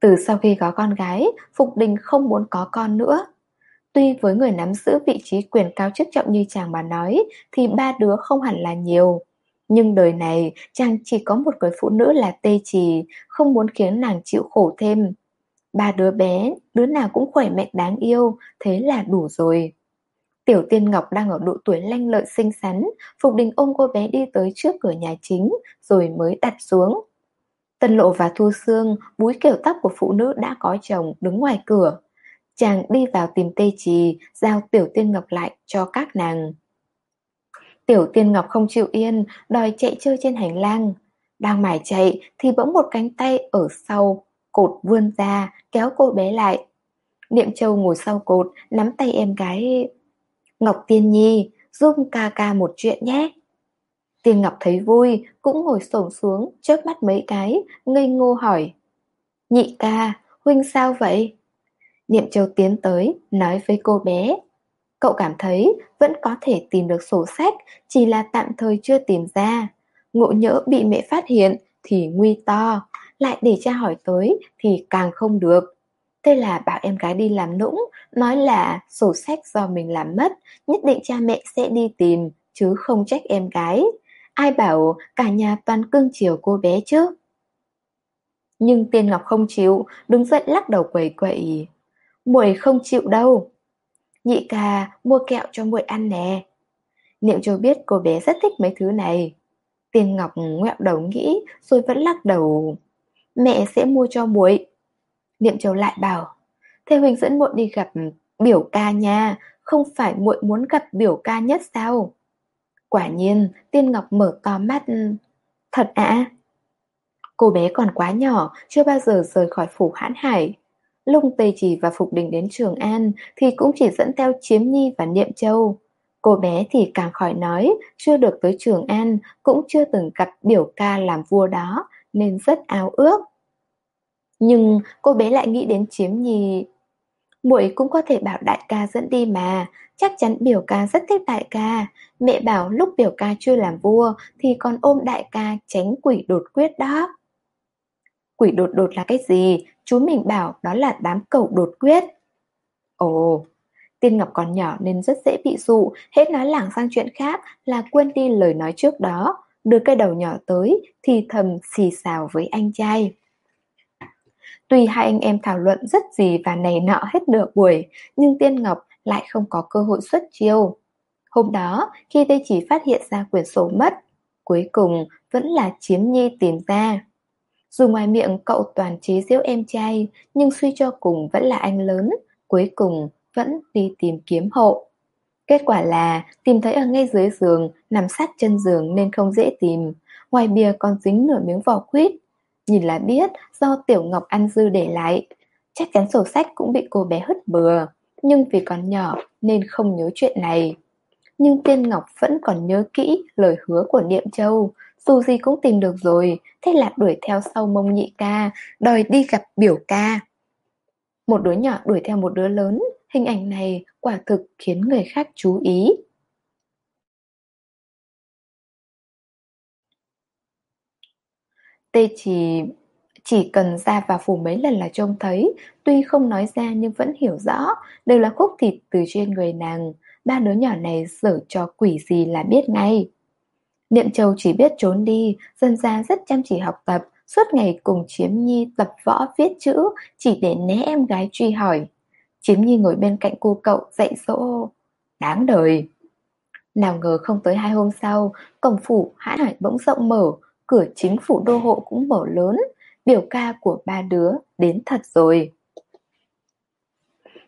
Speaker 1: Từ sau khi có con gái, Phục Đình không muốn có con nữa. Tuy với người nắm giữ vị trí quyền cao chức trọng như chàng mà nói, thì ba đứa không hẳn là nhiều. Nhưng đời này, chàng chỉ có một người phụ nữ là Tê Trì, không muốn khiến nàng chịu khổ thêm. Ba đứa bé, đứa nào cũng khỏe mạnh đáng yêu, thế là đủ rồi. Tiểu Tiên Ngọc đang ở độ tuổi lanh lợi xinh xắn, Phục Đình ôm cô bé đi tới trước cửa nhà chính, rồi mới đặt xuống. Tân Lộ và Thu Sương, búi kiểu tóc của phụ nữ đã có chồng đứng ngoài cửa. Chàng đi vào tìm Tê Trì, giao Tiểu Tiên Ngọc lại cho các nàng. Tiểu Tiên Ngọc không chịu yên, đòi chạy chơi trên hành lang. Đang mải chạy thì bỗng một cánh tay ở sau, cột vươn ra, kéo cô bé lại. Niệm Châu ngồi sau cột, nắm tay em gái. Ngọc Tiên Nhi, giúp ca ca một chuyện nhé. Tiên Ngọc thấy vui, cũng ngồi xổm xuống, chớp mắt mấy cái, ngây ngô hỏi. Nhị ca, huynh sao vậy? Niệm Châu tiến tới, nói với cô bé. Cậu cảm thấy vẫn có thể tìm được sổ sách, chỉ là tạm thời chưa tìm ra. Ngộ nhỡ bị mẹ phát hiện thì nguy to, lại để cha hỏi tới thì càng không được. Thế là bảo em gái đi làm nũng, nói là sổ sách do mình làm mất, nhất định cha mẹ sẽ đi tìm, chứ không trách em gái. Ai bảo cả nhà toàn cưng chiều cô bé chứ? Nhưng Tiên Ngọc không chịu, đứng dậy lắc đầu quẩy quậy. Muội không chịu đâu. Nhị ca mua kẹo cho muội ăn nè. Niệm Châu biết cô bé rất thích mấy thứ này. Tiên Ngọc ngoẹo đầu nghĩ rồi vẫn lắc đầu. Mẹ sẽ mua cho muội. Niệm Châu lại bảo, Thế Huỳnh dẫn muội đi gặp biểu ca nha, không phải muội muốn gặp biểu ca nhất sao? Quả nhiên, Tiên Ngọc mở to mắt. Thật ạ? Cô bé còn quá nhỏ, chưa bao giờ rời khỏi phủ hãn hải. Lung Tây Trì và Phục Đình đến Trường An thì cũng chỉ dẫn theo Chiếm Nhi và Niệm Châu. Cô bé thì càng khỏi nói, chưa được tới Trường An, cũng chưa từng gặp biểu ca làm vua đó, nên rất ao ước. Nhưng cô bé lại nghĩ đến Chiếm Nhi. muội cũng có thể bảo đại ca dẫn đi mà, chắc chắn biểu ca rất thích đại ca. Mẹ bảo lúc biểu ca chưa làm vua thì còn ôm đại ca tránh quỷ đột quyết đó. Quỷ đột đột là cái gì? Chú mình bảo đó là đám cẩu đột quyết. Ồ, Tiên Ngọc còn nhỏ nên rất dễ bị dụ, hết nói lảng sang chuyện khác là quên đi lời nói trước đó, đưa cái đầu nhỏ tới thì thầm xì xào với anh trai. Tuy hai anh em thảo luận rất gì và này nọ hết nửa buổi, nhưng Tiên Ngọc lại không có cơ hội xuất chiêu. Hôm đó, khi Tây Chỉ phát hiện ra quyển sổ mất, cuối cùng vẫn là Chiếm Nhi tìm ra. Dù ngoài miệng cậu toàn chế giễu em trai, nhưng suy cho cùng vẫn là anh lớn, cuối cùng vẫn đi tìm kiếm hộ. Kết quả là tìm thấy ở ngay dưới giường, nằm sát chân giường nên không dễ tìm. Ngoài bìa còn dính nửa miếng vỏ quýt. Nhìn là biết do Tiểu Ngọc ăn dư để lại. Chắc chắn sổ sách cũng bị cô bé hất bừa. Nhưng vì còn nhỏ nên không nhớ chuyện này. Nhưng Tiên Ngọc vẫn còn nhớ kỹ lời hứa của Niệm Châu. Dù gì cũng tìm được rồi, thế là đuổi theo sau mông nhị ca, đòi đi gặp biểu ca. Một đứa nhỏ đuổi theo một đứa lớn, hình ảnh này quả thực khiến người khác chú ý. Tê chỉ chỉ cần ra vào phủ mấy lần là trông thấy, tuy không nói ra nhưng vẫn hiểu rõ, đều là khúc thịt từ trên người nàng. Ba đứa nhỏ này dở cho quỷ gì là biết ngay. Niệm Châu chỉ biết trốn đi, dân ra rất chăm chỉ học tập, suốt ngày cùng Chiếm Nhi tập võ viết chữ, chỉ để né em gái truy hỏi. Chiếm Nhi ngồi bên cạnh cô cậu dạy dỗ. Đáng đời. Nào ngờ không tới hai hôm sau, cổng phủ hãn hải bỗng rộng mở, cửa chính phủ đô hộ cũng mở lớn, biểu ca của ba đứa đến thật rồi.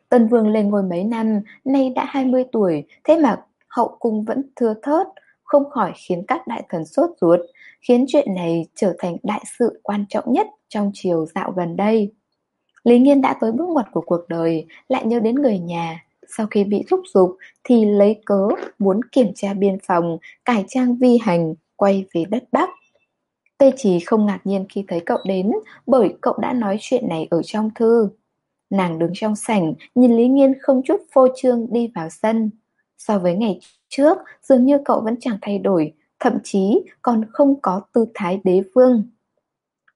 Speaker 1: Tân Vương lên ngôi mấy năm, nay đã 20 tuổi, thế mà hậu cung vẫn thưa thớt, không khỏi khiến các đại thần sốt ruột, khiến chuyện này trở thành đại sự quan trọng nhất trong chiều dạo gần đây. Lý Nghiên đã tới bước ngoặt của cuộc đời, lại nhớ đến người nhà. Sau khi bị thúc giục thì lấy cớ muốn kiểm tra biên phòng, cải trang vi hành, quay về đất Bắc. Tê Chỉ không ngạc nhiên khi thấy cậu đến, bởi cậu đã nói chuyện này ở trong thư. Nàng đứng trong sảnh, nhìn Lý Nghiên không chút phô trương đi vào sân. So với ngày trước, dường như cậu vẫn chẳng thay đổi, thậm chí còn không có tư thái đế vương.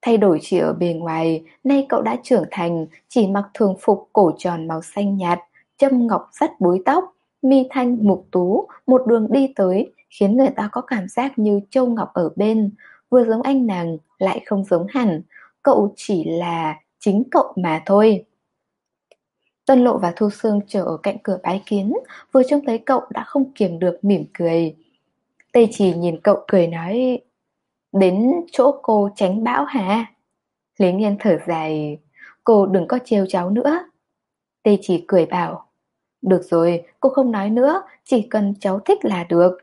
Speaker 1: Thay đổi chỉ ở bề ngoài, nay cậu đã trưởng thành, chỉ mặc thường phục cổ tròn màu xanh nhạt, châm ngọc sắt búi tóc, mi thanh mục tú, một đường đi tới, khiến người ta có cảm giác như châu ngọc ở bên, vừa giống anh nàng, lại không giống hẳn, cậu chỉ là chính cậu mà thôi. Tân Lộ và Thu Sương chờ ở cạnh cửa bái kiến, vừa trông thấy cậu đã không kiềm được mỉm cười. Tây chỉ nhìn cậu cười nói, đến chỗ cô tránh bão hả? Lý Nghiên thở dài, cô đừng có trêu cháu nữa. Tây chỉ cười bảo, được rồi, cô không nói nữa, chỉ cần cháu thích là được.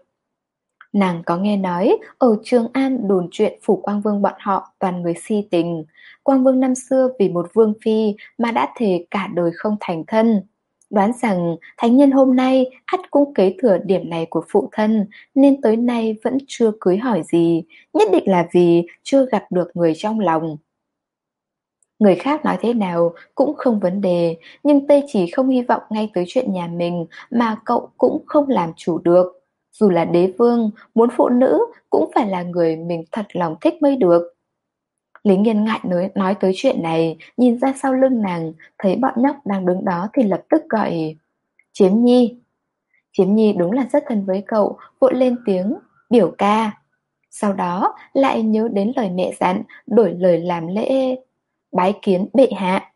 Speaker 1: Nàng có nghe nói, ở Trường An đồn chuyện Phủ Quang Vương bọn họ toàn người si tình. Quang Vương năm xưa vì một vương phi mà đã thề cả đời không thành thân. Đoán rằng thánh nhân hôm nay ắt cũng kế thừa điểm này của phụ thân nên tới nay vẫn chưa cưới hỏi gì, nhất định là vì chưa gặp được người trong lòng. Người khác nói thế nào cũng không vấn đề, nhưng Tây chỉ không hy vọng ngay tới chuyện nhà mình mà cậu cũng không làm chủ được. Dù là đế vương, muốn phụ nữ cũng phải là người mình thật lòng thích mới được. Lý nghiên ngại nói, nói tới chuyện này, nhìn ra sau lưng nàng, thấy bọn nhóc đang đứng đó thì lập tức gọi Chiếm Nhi. Chiếm Nhi đúng là rất thân với cậu, vội lên tiếng, biểu ca. Sau đó lại nhớ đến lời mẹ dặn, đổi lời làm lễ, bái kiến bệ hạ.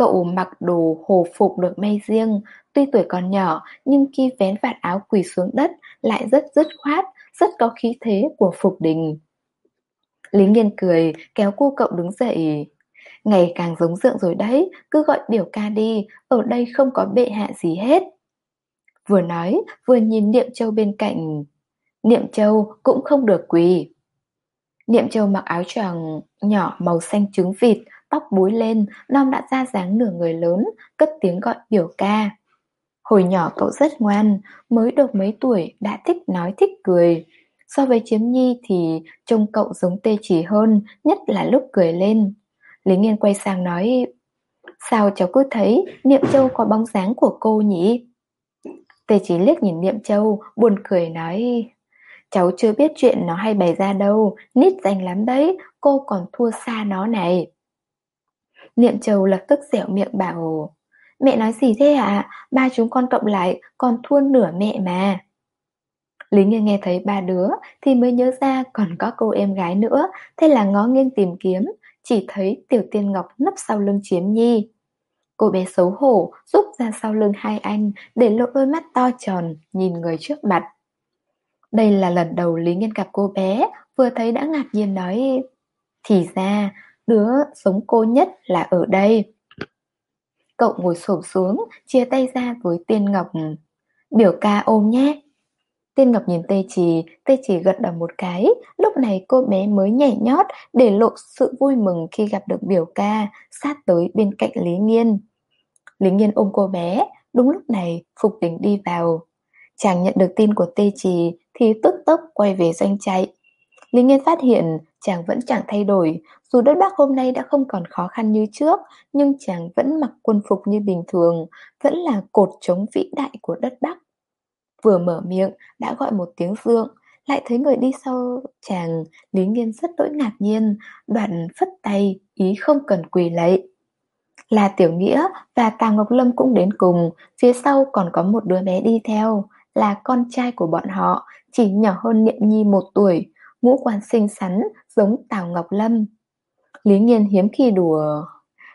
Speaker 1: Cậu mặc đồ hồ phục được may riêng, tuy tuổi còn nhỏ nhưng khi vén vạt áo quỳ xuống đất lại rất dứt khoát, rất có khí thế của phục đình. Lý Nghiên cười, kéo cô cậu đứng dậy. Ngày càng giống dượng rồi đấy, cứ gọi biểu ca đi, ở đây không có bệ hạ gì hết. Vừa nói, vừa nhìn Niệm Châu bên cạnh. Niệm Châu cũng không được quỳ. Niệm Châu mặc áo choàng nhỏ màu xanh trứng vịt, tóc búi lên, non đã ra dáng nửa người lớn, cất tiếng gọi biểu ca. Hồi nhỏ cậu rất ngoan, mới được mấy tuổi đã thích nói thích cười. So với Chiếm Nhi thì trông cậu giống tê chỉ hơn, nhất là lúc cười lên. Lý Nghiên quay sang nói, sao cháu cứ thấy Niệm Châu có bóng dáng của cô nhỉ? Tê chỉ liếc nhìn Niệm Châu, buồn cười nói, cháu chưa biết chuyện nó hay bày ra đâu, nít danh lắm đấy, cô còn thua xa nó này. Niệm Châu lập tức dẻo miệng bảo, Mẹ nói gì thế ạ? Ba chúng con cộng lại còn thua nửa mẹ mà. Lý Nghiên nghe thấy ba đứa thì mới nhớ ra còn có cô em gái nữa, thế là ngó nghiêng tìm kiếm, chỉ thấy Tiểu Tiên Ngọc nấp sau lưng Chiếm Nhi. Cô bé xấu hổ rút ra sau lưng hai anh để lộ đôi mắt to tròn nhìn người trước mặt. Đây là lần đầu Lý Nghiên gặp cô bé, vừa thấy đã ngạc nhiên nói Thì ra, đứa sống cô nhất là ở đây. Cậu ngồi xổm xuống, chia tay ra với Tiên Ngọc. Biểu ca ôm nhé. Tiên Ngọc nhìn Tê Trì, Tê Trì gật đầu một cái, lúc này cô bé mới nhảy nhót để lộ sự vui mừng khi gặp được biểu ca, sát tới bên cạnh Lý Nghiên. Lý Nghiên ôm cô bé, đúng lúc này Phục Đình đi vào. Chàng nhận được tin của Tê Trì thì tức tốc quay về doanh chạy. Lý Nghiên phát hiện chàng vẫn chẳng thay đổi, dù đất Bắc hôm nay đã không còn khó khăn như trước, nhưng chàng vẫn mặc quân phục như bình thường, vẫn là cột chống vĩ đại của đất Bắc. Vừa mở miệng, đã gọi một tiếng dương lại thấy người đi sau chàng, Lý Nghiên rất đỗi ngạc nhiên, đoạn phất tay, ý không cần quỳ lạy. Là Tiểu Nghĩa và Tàng Ngọc Lâm cũng đến cùng, phía sau còn có một đứa bé đi theo, là con trai của bọn họ, chỉ nhỏ hơn Niệm Nhi một tuổi, ngũ quan xinh xắn, giống Tào Ngọc Lâm. Lý nhiên hiếm khi đùa.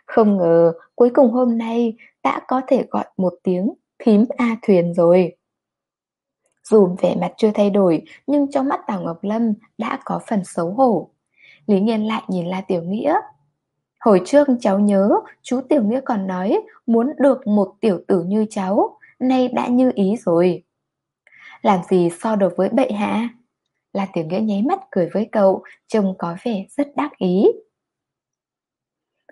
Speaker 1: Không ngờ, cuối cùng hôm nay đã có thể gọi một tiếng thím A Thuyền rồi. Dù vẻ mặt chưa thay đổi, nhưng trong mắt Tào Ngọc Lâm đã có phần xấu hổ. Lý nhiên lại nhìn La Tiểu Nghĩa. Hồi trước cháu nhớ, chú Tiểu Nghĩa còn nói muốn được một tiểu tử như cháu, nay đã như ý rồi. Làm gì so được với bệ hạ? La Tiểu Nghĩa nháy mắt cười với cậu, trông có vẻ rất đắc ý.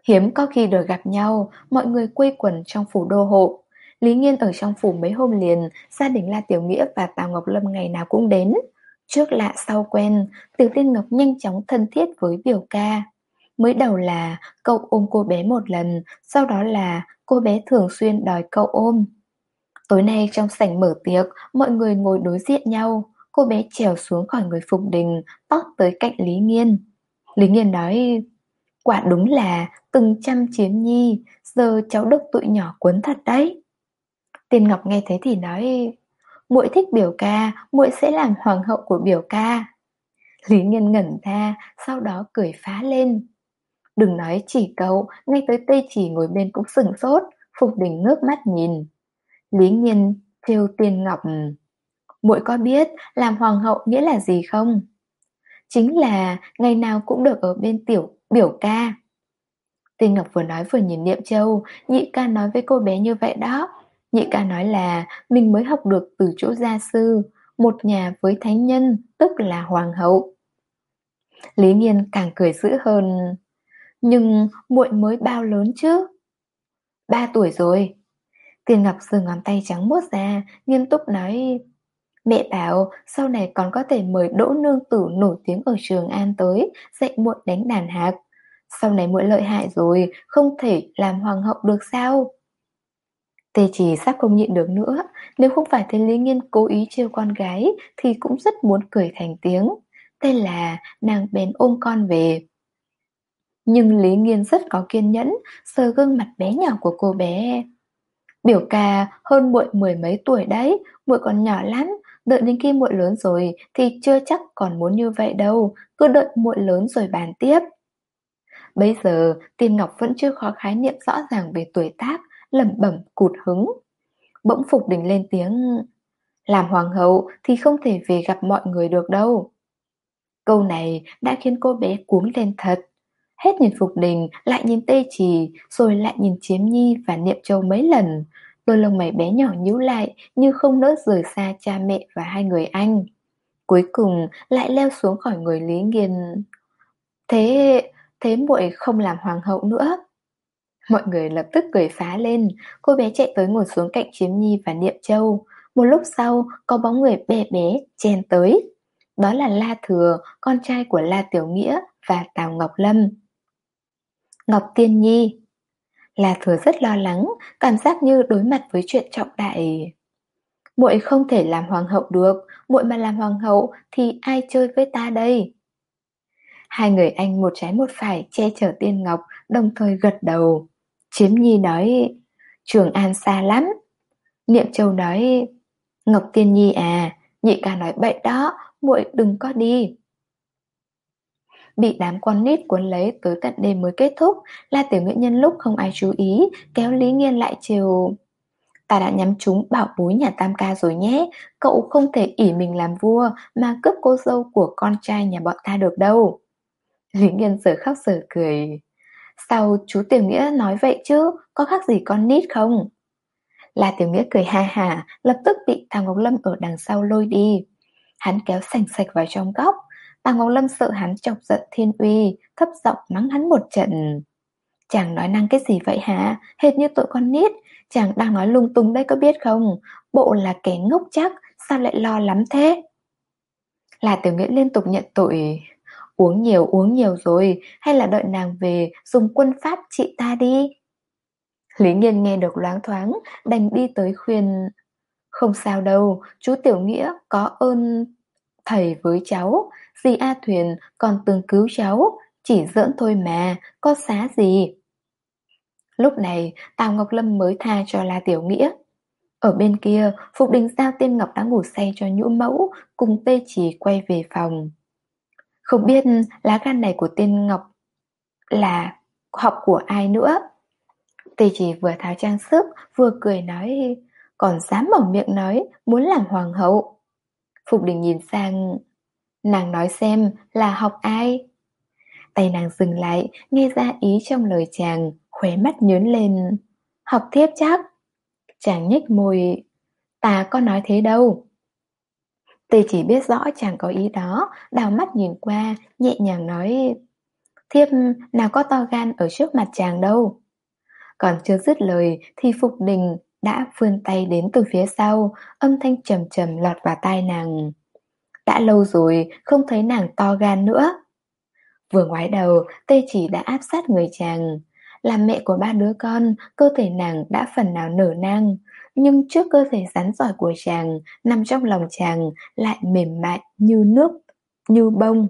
Speaker 1: Hiếm có khi được gặp nhau, mọi người quây quần trong phủ đô hộ. Lý Nghiên ở trong phủ mấy hôm liền, gia đình La Tiểu Nghĩa và Tào Ngọc Lâm ngày nào cũng đến. Trước lạ sau quen, Tiểu Tiên Ngọc nhanh chóng thân thiết với biểu ca. Mới đầu là cậu ôm cô bé một lần, sau đó là cô bé thường xuyên đòi cậu ôm. Tối nay trong sảnh mở tiệc, mọi người ngồi đối diện nhau. Cô bé trèo xuống khỏi người Phục Đình, tót tới cạnh Lý Nghiên. Lý Nghiên nói, quả đúng là từng trăm chiếm nhi, giờ cháu được tụi nhỏ cuốn thật đấy. Tiên Ngọc nghe thấy thì nói muội thích biểu ca, muội sẽ làm hoàng hậu của biểu ca. Lý Nghiên ngẩn ra, sau đó cười phá lên. Đừng nói chỉ cậu, ngay tới Tây Chỉ ngồi bên cũng sừng sốt, Phục Đình ngước mắt nhìn. Lý Nghiên trêu Tiên Ngọc muội có biết làm hoàng hậu nghĩa là gì không? Chính là ngày nào cũng được ở bên tiểu biểu ca. Tinh Ngọc vừa nói vừa nhìn Niệm Châu, nhị ca nói với cô bé như vậy đó. Nhị ca nói là mình mới học được từ chỗ gia sư, một nhà với thánh nhân, tức là hoàng hậu. Lý Nghiên càng cười dữ hơn. Nhưng muội mới bao lớn chứ? Ba tuổi rồi. Tiền Ngọc giơ ngón tay trắng muốt ra, nghiêm túc nói Mẹ bảo sau này còn có thể mời Đỗ Nương Tử nổi tiếng ở Trường An tới dạy muội đánh đàn hạc. Sau này muội lợi hại rồi, không thể làm hoàng hậu được sao? Tê chỉ sắp không nhịn được nữa, nếu không phải thấy Lý Nghiên cố ý trêu con gái thì cũng rất muốn cười thành tiếng. Tên là nàng bèn ôm con về. Nhưng Lý Nghiên rất có kiên nhẫn, sờ gương mặt bé nhỏ của cô bé. Biểu ca hơn muội mười mấy tuổi đấy, muội còn nhỏ lắm, đợi đến khi muội lớn rồi thì chưa chắc còn muốn như vậy đâu, cứ đợi muội lớn rồi bàn tiếp. Bây giờ, Tiên Ngọc vẫn chưa có khái niệm rõ ràng về tuổi tác, lẩm bẩm cụt hứng. Bỗng Phục Đình lên tiếng, làm hoàng hậu thì không thể về gặp mọi người được đâu. Câu này đã khiến cô bé cuống lên thật. Hết nhìn Phục Đình, lại nhìn Tê Trì, rồi lại nhìn Chiếm Nhi và Niệm Châu mấy lần. Đôi lông mày bé nhỏ nhíu lại như không nỡ rời xa cha mẹ và hai người anh. Cuối cùng lại leo xuống khỏi người Lý Nghiên. Thế, thế muội không làm hoàng hậu nữa. Mọi người lập tức cười phá lên, cô bé chạy tới ngồi xuống cạnh Chiếm Nhi và Niệm Châu. Một lúc sau, có bóng người bé bé chen tới. Đó là La Thừa, con trai của La Tiểu Nghĩa và Tào Ngọc Lâm. Ngọc Tiên Nhi La Thừa rất lo lắng, cảm giác như đối mặt với chuyện trọng đại. Muội không thể làm hoàng hậu được, muội mà làm hoàng hậu thì ai chơi với ta đây? Hai người anh một trái một phải che chở Tiên Ngọc, đồng thời gật đầu. Chiếm Nhi nói, Trường An xa lắm. Niệm Châu nói, Ngọc Tiên Nhi à, nhị ca nói bậy đó, muội đừng có đi. Bị đám con nít cuốn lấy tới tận đêm mới kết thúc, La Tiểu Nghĩa nhân lúc không ai chú ý, kéo Lý Nghiên lại chiều. Ta đã nhắm chúng bảo bối nhà Tam Ca rồi nhé, cậu không thể ỉ mình làm vua mà cướp cô dâu của con trai nhà bọn ta được đâu. Lý Nghiên sở khóc sở cười. Sao chú Tiểu Nghĩa nói vậy chứ, có khác gì con nít không? La Tiểu Nghĩa cười ha hà, lập tức bị thằng Ngọc Lâm ở đằng sau lôi đi. Hắn kéo sành sạch vào trong góc. Tào Ngọc Lâm sợ hắn chọc giận thiên uy, thấp giọng mắng hắn một trận. Chàng nói năng cái gì vậy hả? Hệt như tội con nít. Chàng đang nói lung tung đấy có biết không? Bộ là kẻ ngốc chắc, sao lại lo lắm thế? Là tiểu nghĩa liên tục nhận tội. Uống nhiều uống nhiều rồi, hay là đợi nàng về dùng quân pháp trị ta đi? Lý Nghiên nghe được loáng thoáng, đành đi tới khuyên. Không sao đâu, chú Tiểu Nghĩa có ơn thầy với cháu, dì A Thuyền còn từng cứu cháu, chỉ giỡn thôi mà, có xá gì. Lúc này, Tào Ngọc Lâm mới tha cho La Tiểu Nghĩa. Ở bên kia, Phục Đình giao Tiên Ngọc đã ngủ say cho nhũ mẫu, cùng tê chỉ quay về phòng. Không biết lá gan này của Tiên Ngọc là học của ai nữa. Tê chỉ vừa tháo trang sức, vừa cười nói, còn dám mở miệng nói, muốn làm hoàng hậu. Phục Đình nhìn sang, nàng nói xem là học ai. Tay nàng dừng lại, nghe ra ý trong lời chàng, khóe mắt nhớn lên. Học thiếp chắc. Chàng nhếch môi. Ta có nói thế đâu. Tê chỉ biết rõ chàng có ý đó, đào mắt nhìn qua, nhẹ nhàng nói. Thiếp nào có to gan ở trước mặt chàng đâu. Còn chưa dứt lời thì Phục Đình đã vươn tay đến từ phía sau, âm thanh trầm trầm lọt vào tai nàng. Đã lâu rồi không thấy nàng to gan nữa. Vừa ngoái đầu, tê chỉ đã áp sát người chàng. Làm mẹ của ba đứa con, cơ thể nàng đã phần nào nở nang, nhưng trước cơ thể rắn giỏi của chàng, nằm trong lòng chàng lại mềm mại như nước, như bông.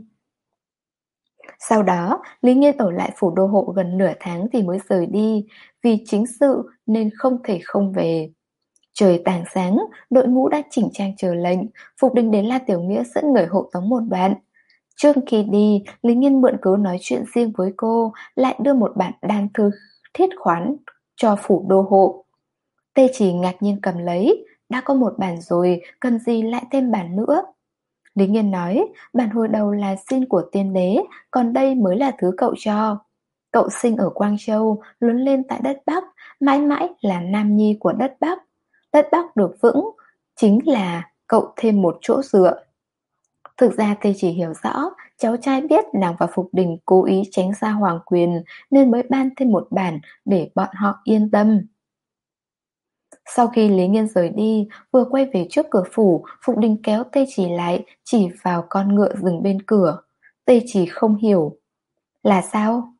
Speaker 1: Sau đó, Lý Nghiên ở lại phủ đô hộ gần nửa tháng thì mới rời đi, vì chính sự nên không thể không về. Trời tảng sáng, đội ngũ đã chỉnh trang chờ lệnh, Phục Đình đến La Tiểu Nghĩa dẫn người hộ tống một đoạn. Trước khi đi, Lý nhiên mượn cớ nói chuyện riêng với cô, lại đưa một bản đan thư thiết khoán cho phủ đô hộ. Tê chỉ ngạc nhiên cầm lấy, đã có một bản rồi, cần gì lại thêm bản nữa. Lý nhiên nói, bản hồi đầu là xin của tiên đế, còn đây mới là thứ cậu cho. Cậu sinh ở Quang Châu, lớn lên tại đất Bắc, mãi mãi là nam nhi của đất Bắc. Đất Bắc được vững, chính là cậu thêm một chỗ dựa. Thực ra Tê chỉ hiểu rõ, cháu trai biết nàng và Phục Đình cố ý tránh xa hoàng quyền nên mới ban thêm một bản để bọn họ yên tâm. Sau khi Lý Nghiên rời đi, vừa quay về trước cửa phủ, Phục Đình kéo Tê chỉ lại, chỉ vào con ngựa dừng bên cửa. Tê chỉ không hiểu. Là sao?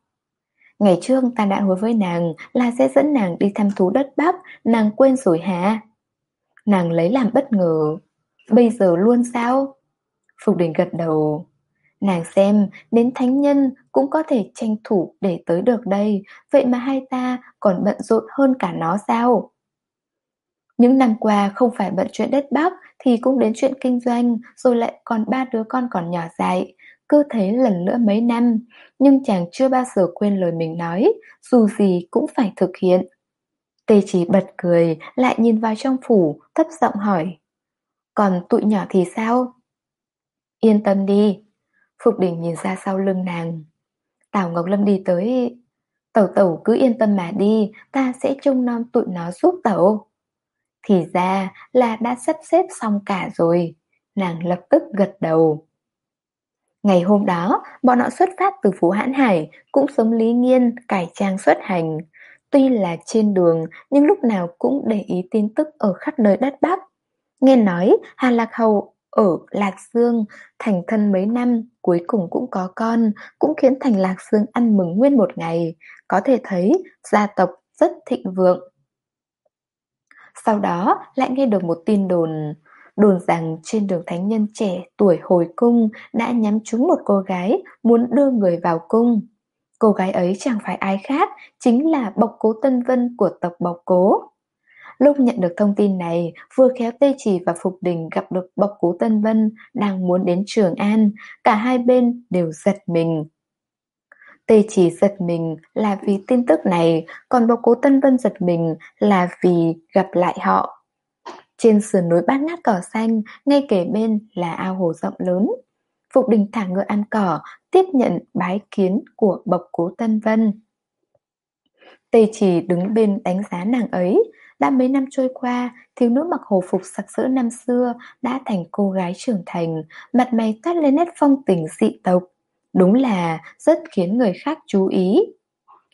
Speaker 1: Ngày trước ta đã hứa với nàng là sẽ dẫn nàng đi thăm thú đất Bắc, nàng quên rồi hả? Nàng lấy làm bất ngờ. Bây giờ luôn sao? Phục đình gật đầu. Nàng xem, đến thánh nhân cũng có thể tranh thủ để tới được đây, vậy mà hai ta còn bận rộn hơn cả nó sao? Những năm qua không phải bận chuyện đất Bắc thì cũng đến chuyện kinh doanh, rồi lại còn ba đứa con còn nhỏ dại. Cứ thế lần nữa mấy năm, nhưng chàng chưa bao giờ quên lời mình nói, dù gì cũng phải thực hiện. Tê chỉ bật cười, lại nhìn vào trong phủ, thấp giọng hỏi. Còn tụi nhỏ thì sao? Yên tâm đi. Phục đình nhìn ra sau lưng nàng. Tào Ngọc Lâm đi tới. Tẩu tẩu cứ yên tâm mà đi, ta sẽ trông nom tụi nó giúp tẩu. Thì ra là đã sắp xếp xong cả rồi. Nàng lập tức gật đầu. Ngày hôm đó, bọn họ xuất phát từ Phú Hãn Hải, cũng sống lý nghiên, cải trang xuất hành. Tuy là trên đường, nhưng lúc nào cũng để ý tin tức ở khắp nơi đất Bắc. Nghe nói, Hà Lạc Hầu ở Lạc Dương, thành thân mấy năm, cuối cùng cũng có con, cũng khiến thành Lạc Dương ăn mừng nguyên một ngày. Có thể thấy, gia tộc rất thịnh vượng. Sau đó lại nghe được một tin đồn Đồn rằng trên đường thánh nhân trẻ tuổi hồi cung đã nhắm trúng một cô gái muốn đưa người vào cung. Cô gái ấy chẳng phải ai khác, chính là bộc cố Tân Vân của tộc bộc cố. Lúc nhận được thông tin này, vừa khéo Tây Chỉ và Phục Đình gặp được bộc cố Tân Vân đang muốn đến Trường An, cả hai bên đều giật mình. Tây Chỉ giật mình là vì tin tức này, còn bọc cố Tân Vân giật mình là vì gặp lại họ. Trên sườn núi bát ngát cỏ xanh, ngay kề bên là ao hồ rộng lớn. Phục Đình thả ngựa ăn cỏ, tiếp nhận bái kiến của bậc cố Tân Vân. Tây chỉ đứng bên đánh giá nàng ấy, đã mấy năm trôi qua, thiếu nữ mặc hồ phục sặc sỡ năm xưa đã thành cô gái trưởng thành, mặt mày toát lên nét phong tình dị tộc. Đúng là rất khiến người khác chú ý.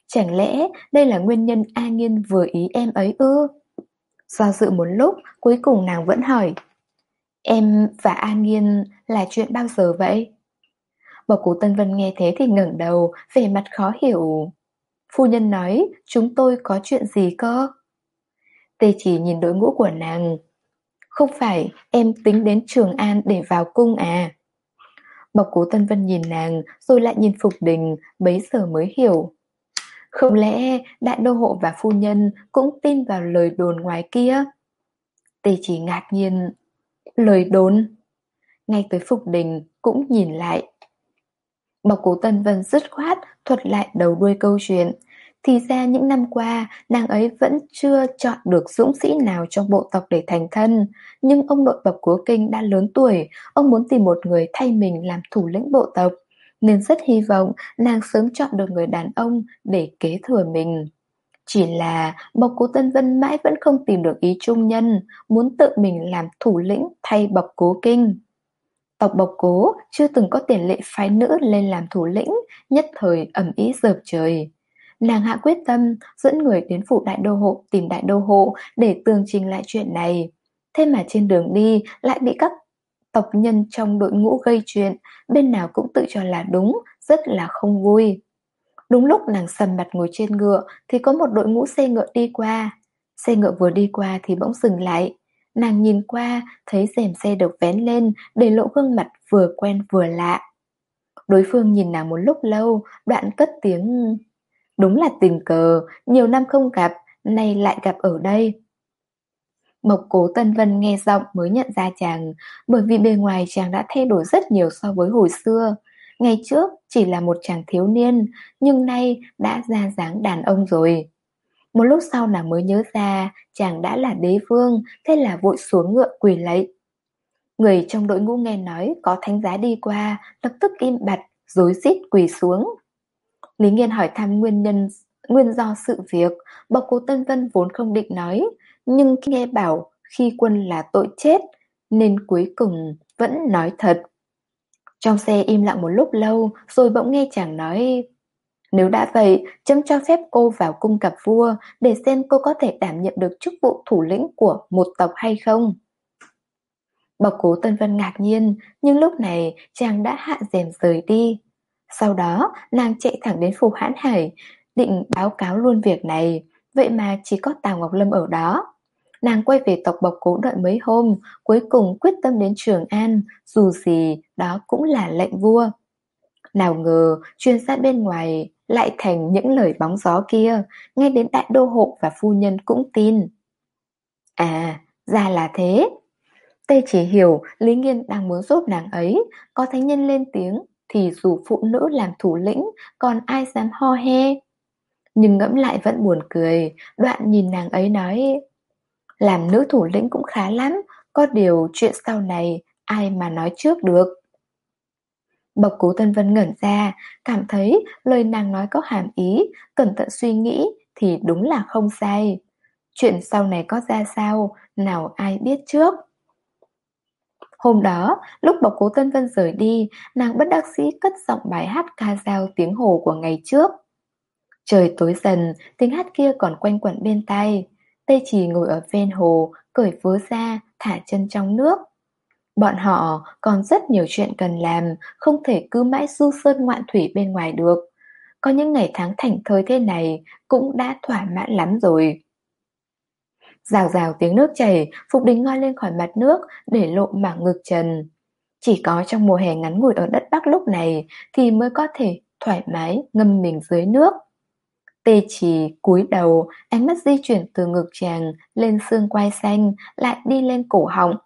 Speaker 1: Chẳng lẽ đây là nguyên nhân A Nghiên vừa ý em ấy ư? Do dự một lúc, cuối cùng nàng vẫn hỏi Em và An Nghiên là chuyện bao giờ vậy? Bậc cụ Tân Vân nghe thế thì ngẩng đầu, vẻ mặt khó hiểu. Phu nhân nói, chúng tôi có chuyện gì cơ? Tê chỉ nhìn đội ngũ của nàng. Không phải em tính đến Trường An để vào cung à? Bọc cố Tân Vân nhìn nàng, rồi lại nhìn Phục Đình, bấy giờ mới hiểu. Không lẽ đại đô hộ và phu nhân cũng tin vào lời đồn ngoài kia? Tê chỉ ngạc nhiên. Lời đồn? Ngay tới Phục Đình cũng nhìn lại. Bọc cố Tân Vân dứt khoát thuật lại đầu đuôi câu chuyện. Thì ra những năm qua, nàng ấy vẫn chưa chọn được dũng sĩ nào trong bộ tộc để thành thân. Nhưng ông nội bậc cố kinh đã lớn tuổi, ông muốn tìm một người thay mình làm thủ lĩnh bộ tộc. Nên rất hy vọng nàng sớm chọn được người đàn ông để kế thừa mình. Chỉ là bộc cố Tân Vân mãi vẫn không tìm được ý trung nhân, muốn tự mình làm thủ lĩnh thay bộc cố kinh. Tộc bộc cố chưa từng có tiền lệ phái nữ lên làm thủ lĩnh, nhất thời ẩm ý dợp trời. Nàng hạ quyết tâm dẫn người đến phủ đại đô hộ tìm đại đô hộ để tường trình lại chuyện này. Thế mà trên đường đi lại bị các tộc nhân trong đội ngũ gây chuyện, bên nào cũng tự cho là đúng, rất là không vui. Đúng lúc nàng sầm mặt ngồi trên ngựa thì có một đội ngũ xe ngựa đi qua. Xe ngựa vừa đi qua thì bỗng dừng lại. Nàng nhìn qua, thấy rèm xe được vén lên, để lộ gương mặt vừa quen vừa lạ. Đối phương nhìn nàng một lúc lâu, đoạn cất tiếng... Đúng là tình cờ, nhiều năm không gặp, nay lại gặp ở đây. Mộc cố Tân Vân nghe giọng mới nhận ra chàng, bởi vì bề ngoài chàng đã thay đổi rất nhiều so với hồi xưa. Ngày trước chỉ là một chàng thiếu niên, nhưng nay đã ra dáng đàn ông rồi. Một lúc sau nàng mới nhớ ra chàng đã là đế vương, thế là vội xuống ngựa quỳ lạy. Người trong đội ngũ nghe nói có thánh giá đi qua, lập tức im bặt, rối rít quỳ xuống. Lý Nghiên hỏi thăm nguyên nhân, nguyên do sự việc, bậc cố Tân Vân vốn không định nói, nhưng nghe bảo khi quân là tội chết, nên cuối cùng vẫn nói thật. Trong xe im lặng một lúc lâu, rồi bỗng nghe chàng nói nếu đã vậy, chấm cho phép cô vào cung gặp vua để xem cô có thể đảm nhiệm được chức vụ thủ lĩnh của một tộc hay không. Bọc cố Tân Vân ngạc nhiên, nhưng lúc này chàng đã hạ rèm rời đi. Sau đó, nàng chạy thẳng đến phủ hãn hải, định báo cáo luôn việc này, vậy mà chỉ có Tào Ngọc Lâm ở đó. Nàng quay về tộc bọc cố đợi mấy hôm, cuối cùng quyết tâm đến Trường An, dù gì đó cũng là lệnh vua. Nào ngờ, chuyên sát bên ngoài lại thành những lời bóng gió kia, ngay đến đại đô hộ và phu nhân cũng tin. À, ra là thế. Tê chỉ hiểu Lý Nghiên đang muốn giúp nàng ấy, có thánh nhân lên tiếng thì dù phụ nữ làm thủ lĩnh, còn ai dám ho he. Nhưng ngẫm lại vẫn buồn cười, đoạn nhìn nàng ấy nói làm nữ thủ lĩnh cũng khá lắm, có điều chuyện sau này ai mà nói trước được. Bộc cố Tân Vân ngẩn ra, cảm thấy lời nàng nói có hàm ý, cẩn thận suy nghĩ thì đúng là không sai. Chuyện sau này có ra sao, nào ai biết trước. Hôm đó, lúc bộc cố Tân Vân rời đi, nàng bất đắc sĩ cất giọng bài hát ca dao tiếng hồ của ngày trước. Trời tối dần, tiếng hát kia còn quanh quẩn bên tai. Tây chỉ ngồi ở ven hồ, cởi vớ ra, thả chân trong nước. Bọn họ còn rất nhiều chuyện cần làm, không thể cứ mãi du sơn ngoạn thủy bên ngoài được. Có những ngày tháng thảnh thơi thế này cũng đã thỏa mãn lắm rồi. Rào rào tiếng nước chảy, Phục Đình ngoi lên khỏi mặt nước để lộ mảng ngực trần. Chỉ có trong mùa hè ngắn ngủi ở đất Bắc lúc này thì mới có thể thoải mái ngâm mình dưới nước. Tê chỉ cúi đầu, ánh mắt di chuyển từ ngực chàng lên xương quai xanh, lại đi lên cổ họng,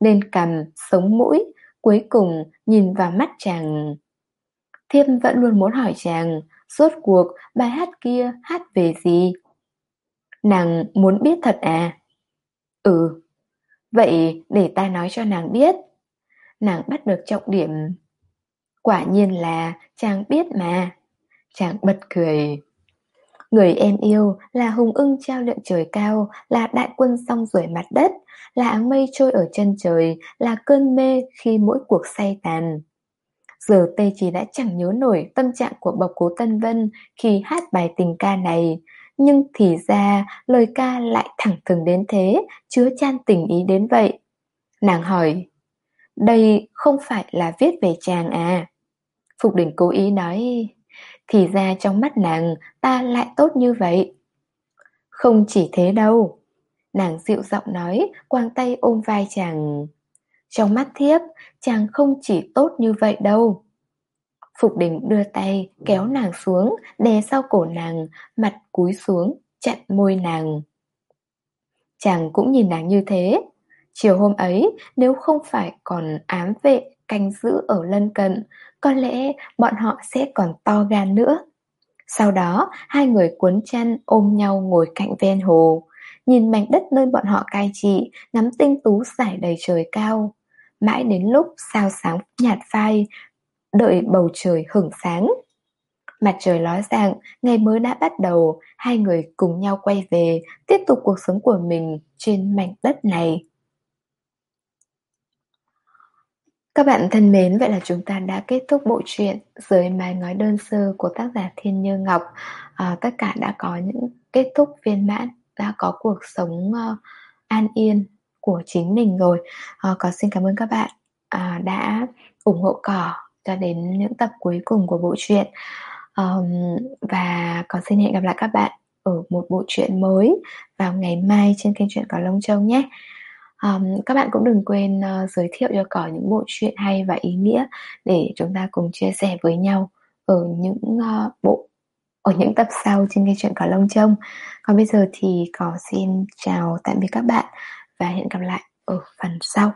Speaker 1: lên cằm, sống mũi, cuối cùng nhìn vào mắt chàng. Thiêm vẫn luôn muốn hỏi chàng, rốt cuộc bài hát kia hát về gì? Nàng muốn biết thật à? Ừ, vậy để ta nói cho nàng biết. Nàng bắt được trọng điểm. Quả nhiên là chàng biết mà. Chàng bật cười. Người em yêu là hùng ưng treo lượn trời cao, là đại quân song rủi mặt đất, là áng mây trôi ở chân trời, là cơn mê khi mỗi cuộc say tàn. Giờ Tê chỉ đã chẳng nhớ nổi tâm trạng của bậc cố Tân Vân khi hát bài tình ca này, nhưng thì ra lời ca lại thẳng thừng đến thế, chứa chan tình ý đến vậy. Nàng hỏi, đây không phải là viết về chàng à? Phục đỉnh cố ý nói, thì ra trong mắt nàng ta lại tốt như vậy. Không chỉ thế đâu. Nàng dịu giọng nói, quang tay ôm vai chàng. Trong mắt thiếp, chàng không chỉ tốt như vậy đâu. Phục đình đưa tay, kéo nàng xuống, đè sau cổ nàng, mặt cúi xuống, chặn môi nàng. Chàng cũng nhìn nàng như thế. Chiều hôm ấy, nếu không phải còn ám vệ, canh giữ ở lân cận, có lẽ bọn họ sẽ còn to gan nữa. Sau đó, hai người cuốn chăn ôm nhau ngồi cạnh ven hồ, nhìn mảnh đất nơi bọn họ cai trị, ngắm tinh tú giải đầy trời cao. Mãi đến lúc sao sáng nhạt phai, đợi bầu trời hửng sáng. Mặt trời ló dạng, ngày mới đã bắt đầu, hai người cùng nhau quay về, tiếp tục cuộc sống của mình trên mảnh đất này. Các bạn thân mến, vậy là chúng ta đã kết thúc bộ truyện Dưới mái ngói đơn sơ của tác giả Thiên Như Ngọc. À, tất cả đã có những kết thúc viên mãn, đã có cuộc sống uh, an yên của chính mình rồi. À, có xin cảm ơn các bạn à, đã ủng hộ cỏ cho đến những tập cuối cùng của bộ truyện. Um, và có xin hẹn gặp lại các bạn ở một bộ truyện mới vào ngày mai trên kênh truyện Cỏ Lông Châu nhé. Um, các bạn cũng đừng quên uh, giới thiệu cho cỏ những bộ truyện hay và ý nghĩa để chúng ta cùng chia sẻ với nhau ở những uh, bộ ở những tập sau trên kênh truyện cỏ lông trông. Còn bây giờ thì cỏ xin chào tạm biệt các bạn và hẹn gặp lại ở phần sau.